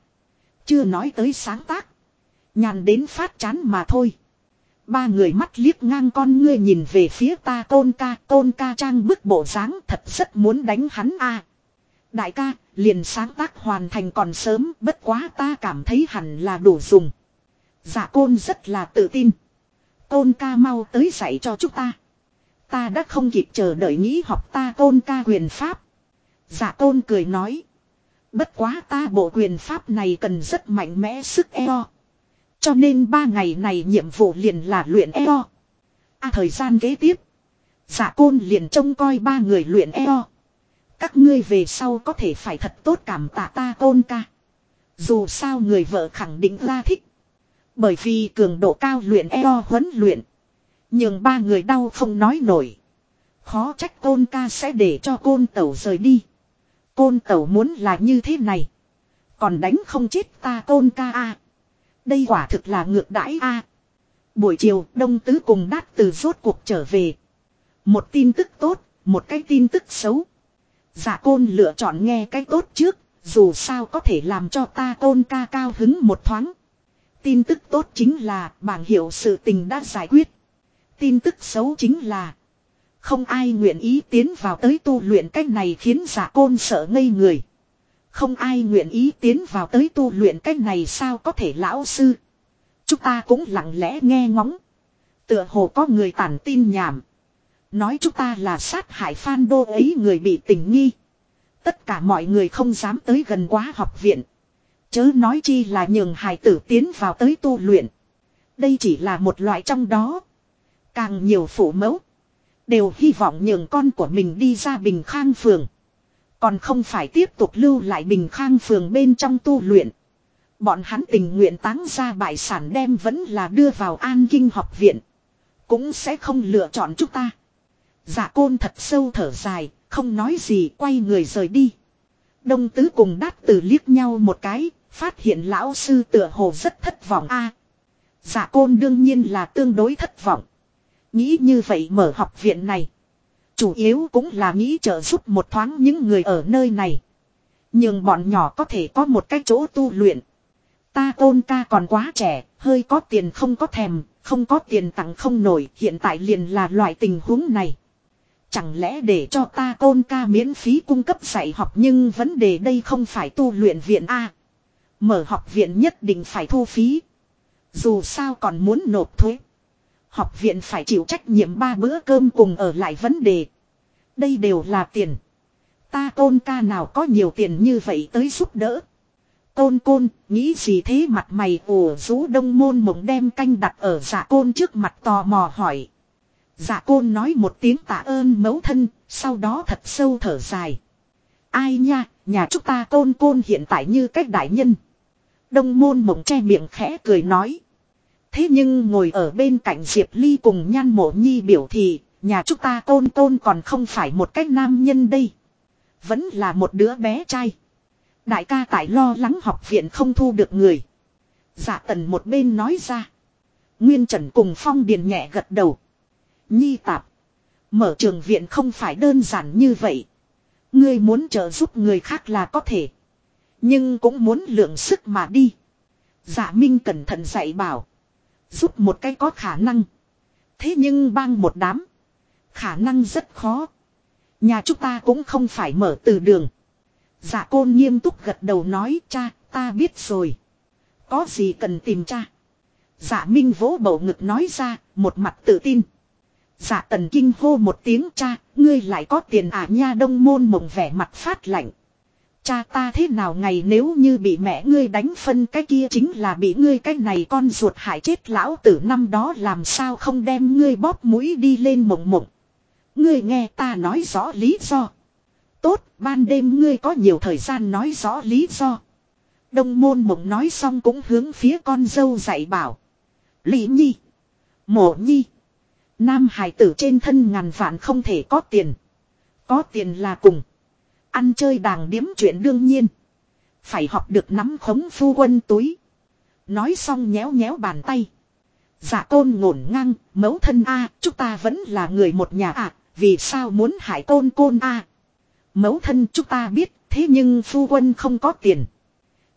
Chưa nói tới sáng tác. Nhàn đến phát chán mà thôi. Ba người mắt liếc ngang con ngươi nhìn về phía ta tôn ca. Tôn ca trang bức bộ dáng thật rất muốn đánh hắn a Đại ca, liền sáng tác hoàn thành còn sớm, bất quá ta cảm thấy hẳn là đủ dùng. giả côn rất là tự tin. Côn ca mau tới dạy cho chúng ta. Ta đã không kịp chờ đợi nghĩ học ta tôn ca quyền pháp. giả tôn cười nói. Bất quá ta bộ quyền pháp này cần rất mạnh mẽ sức eo. Cho nên ba ngày này nhiệm vụ liền là luyện eo. À thời gian kế tiếp. Dạ giả côn liền trông coi ba người luyện eo. Các ngươi về sau có thể phải thật tốt cảm tạ ta tôn ca. Dù sao người vợ khẳng định ra thích. Bởi vì cường độ cao luyện eo huấn luyện. Nhưng ba người đau không nói nổi. Khó trách côn ca sẽ để cho côn tẩu rời đi. Côn tẩu muốn là như thế này. Còn đánh không chết ta côn ca a Đây quả thực là ngược đãi a Buổi chiều đông tứ cùng đát từ rốt cuộc trở về. Một tin tức tốt, một cái tin tức xấu. giả côn lựa chọn nghe cái tốt trước, dù sao có thể làm cho ta côn ca cao hứng một thoáng. Tin tức tốt chính là bảng hiệu sự tình đã giải quyết. Tin tức xấu chính là, không ai nguyện ý tiến vào tới tu luyện cách này khiến giả côn sợ ngây người. Không ai nguyện ý tiến vào tới tu luyện cách này sao có thể lão sư. Chúng ta cũng lặng lẽ nghe ngóng. Tựa hồ có người tản tin nhảm. Nói chúng ta là sát hại phan đô ấy người bị tình nghi. Tất cả mọi người không dám tới gần quá học viện. Chớ nói chi là nhường hài tử tiến vào tới tu luyện. Đây chỉ là một loại trong đó. Càng nhiều phụ mẫu. Đều hy vọng nhường con của mình đi ra bình khang phường. Còn không phải tiếp tục lưu lại bình khang phường bên trong tu luyện. Bọn hắn tình nguyện táng ra bại sản đem vẫn là đưa vào an kinh học viện. Cũng sẽ không lựa chọn chúng ta. giả côn thật sâu thở dài, không nói gì quay người rời đi. Đông tứ cùng đát tử liếc nhau một cái, phát hiện lão sư tựa hồ rất thất vọng a. À, côn đương nhiên là tương đối thất vọng. Nghĩ như vậy mở học viện này. Chủ yếu cũng là nghĩ trợ giúp một thoáng những người ở nơi này. Nhưng bọn nhỏ có thể có một cái chỗ tu luyện. Ta tôn ca còn quá trẻ, hơi có tiền không có thèm, không có tiền tặng không nổi, hiện tại liền là loại tình huống này. Chẳng lẽ để cho ta tôn ca miễn phí cung cấp dạy học nhưng vấn đề đây không phải tu luyện viện A. Mở học viện nhất định phải thu phí. Dù sao còn muốn nộp thuế. Học viện phải chịu trách nhiệm ba bữa cơm cùng ở lại vấn đề. Đây đều là tiền. Ta tôn ca nào có nhiều tiền như vậy tới giúp đỡ. Côn côn, nghĩ gì thế mặt mày ủ rú đông môn mộng đem canh đặt ở giả côn trước mặt tò mò hỏi. giả côn nói một tiếng tạ ơn mẫu thân, sau đó thật sâu thở dài. Ai nha, nhà chúng ta côn côn hiện tại như cách đại nhân. Đông môn mộng che miệng khẽ cười nói. Thế nhưng ngồi ở bên cạnh Diệp Ly cùng nhan mộ nhi biểu thị, nhà chúng ta tôn tôn còn không phải một cách nam nhân đây. Vẫn là một đứa bé trai. Đại ca tại lo lắng học viện không thu được người. Dạ tần một bên nói ra. Nguyên Trần cùng Phong Điền nhẹ gật đầu. Nhi tạp. Mở trường viện không phải đơn giản như vậy. Ngươi muốn trợ giúp người khác là có thể. Nhưng cũng muốn lượng sức mà đi. Dạ Minh cẩn thận dạy bảo. Giúp một cái có khả năng. Thế nhưng bang một đám. Khả năng rất khó. Nhà chúng ta cũng không phải mở từ đường. Dạ côn nghiêm túc gật đầu nói cha ta biết rồi. Có gì cần tìm cha. Dạ Minh vỗ bầu ngực nói ra một mặt tự tin. Dạ tần kinh hô một tiếng cha, ngươi lại có tiền à nha đông môn mộng vẻ mặt phát lạnh. Cha ta thế nào ngày nếu như bị mẹ ngươi đánh phân cái kia chính là bị ngươi cái này con ruột hại chết lão tử năm đó làm sao không đem ngươi bóp mũi đi lên mộng mộng. Ngươi nghe ta nói rõ lý do. Tốt, ban đêm ngươi có nhiều thời gian nói rõ lý do. Đông môn mộng nói xong cũng hướng phía con dâu dạy bảo. Lý nhi. Mộ nhi. Nam hải tử trên thân ngàn vạn không thể có tiền. Có tiền là cùng. Ăn chơi đàng điếm chuyện đương nhiên. Phải học được nắm khống phu quân túi. Nói xong nhéo nhéo bàn tay. Dạ tôn ngổn ngang, mẫu thân A, chúng ta vẫn là người một nhà à, vì sao muốn hại tôn côn A. Mẫu thân chúng ta biết, thế nhưng phu quân không có tiền.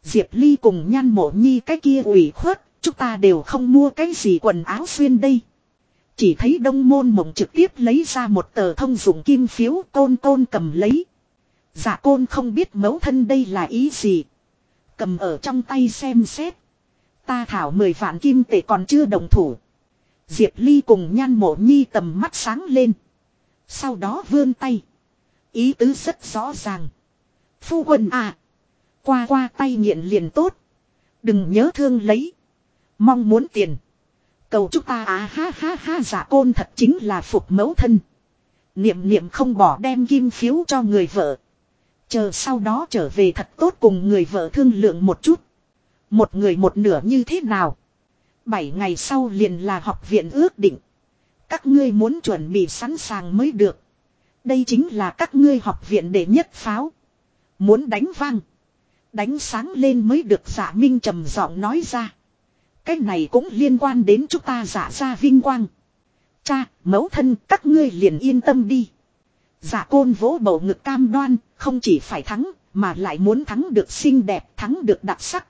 Diệp Ly cùng nhan mộ nhi cái kia ủy khuất, chúng ta đều không mua cái gì quần áo xuyên đây. Chỉ thấy đông môn mộng trực tiếp lấy ra một tờ thông dụng kim phiếu tôn tôn cầm lấy. Dạ côn không biết mẫu thân đây là ý gì. Cầm ở trong tay xem xét. Ta thảo mười vạn kim tệ còn chưa đồng thủ. Diệp Ly cùng nhan mộ nhi tầm mắt sáng lên. Sau đó vươn tay. Ý tứ rất rõ ràng. Phu quân à. Qua qua tay nghiện liền tốt. Đừng nhớ thương lấy. Mong muốn tiền. Cầu chúng ta à ha ha ha giả côn thật chính là phục mẫu thân. Niệm niệm không bỏ đem kim phiếu cho người vợ. Chờ sau đó trở về thật tốt cùng người vợ thương lượng một chút. Một người một nửa như thế nào. Bảy ngày sau liền là học viện ước định. Các ngươi muốn chuẩn bị sẵn sàng mới được. Đây chính là các ngươi học viện để nhất pháo. Muốn đánh vang. Đánh sáng lên mới được giả minh trầm giọng nói ra. Cái này cũng liên quan đến chúng ta giả ra vinh quang. Cha, mẫu thân, các ngươi liền yên tâm đi. Giả côn vỗ bầu ngực cam đoan, không chỉ phải thắng, mà lại muốn thắng được xinh đẹp, thắng được đặc sắc.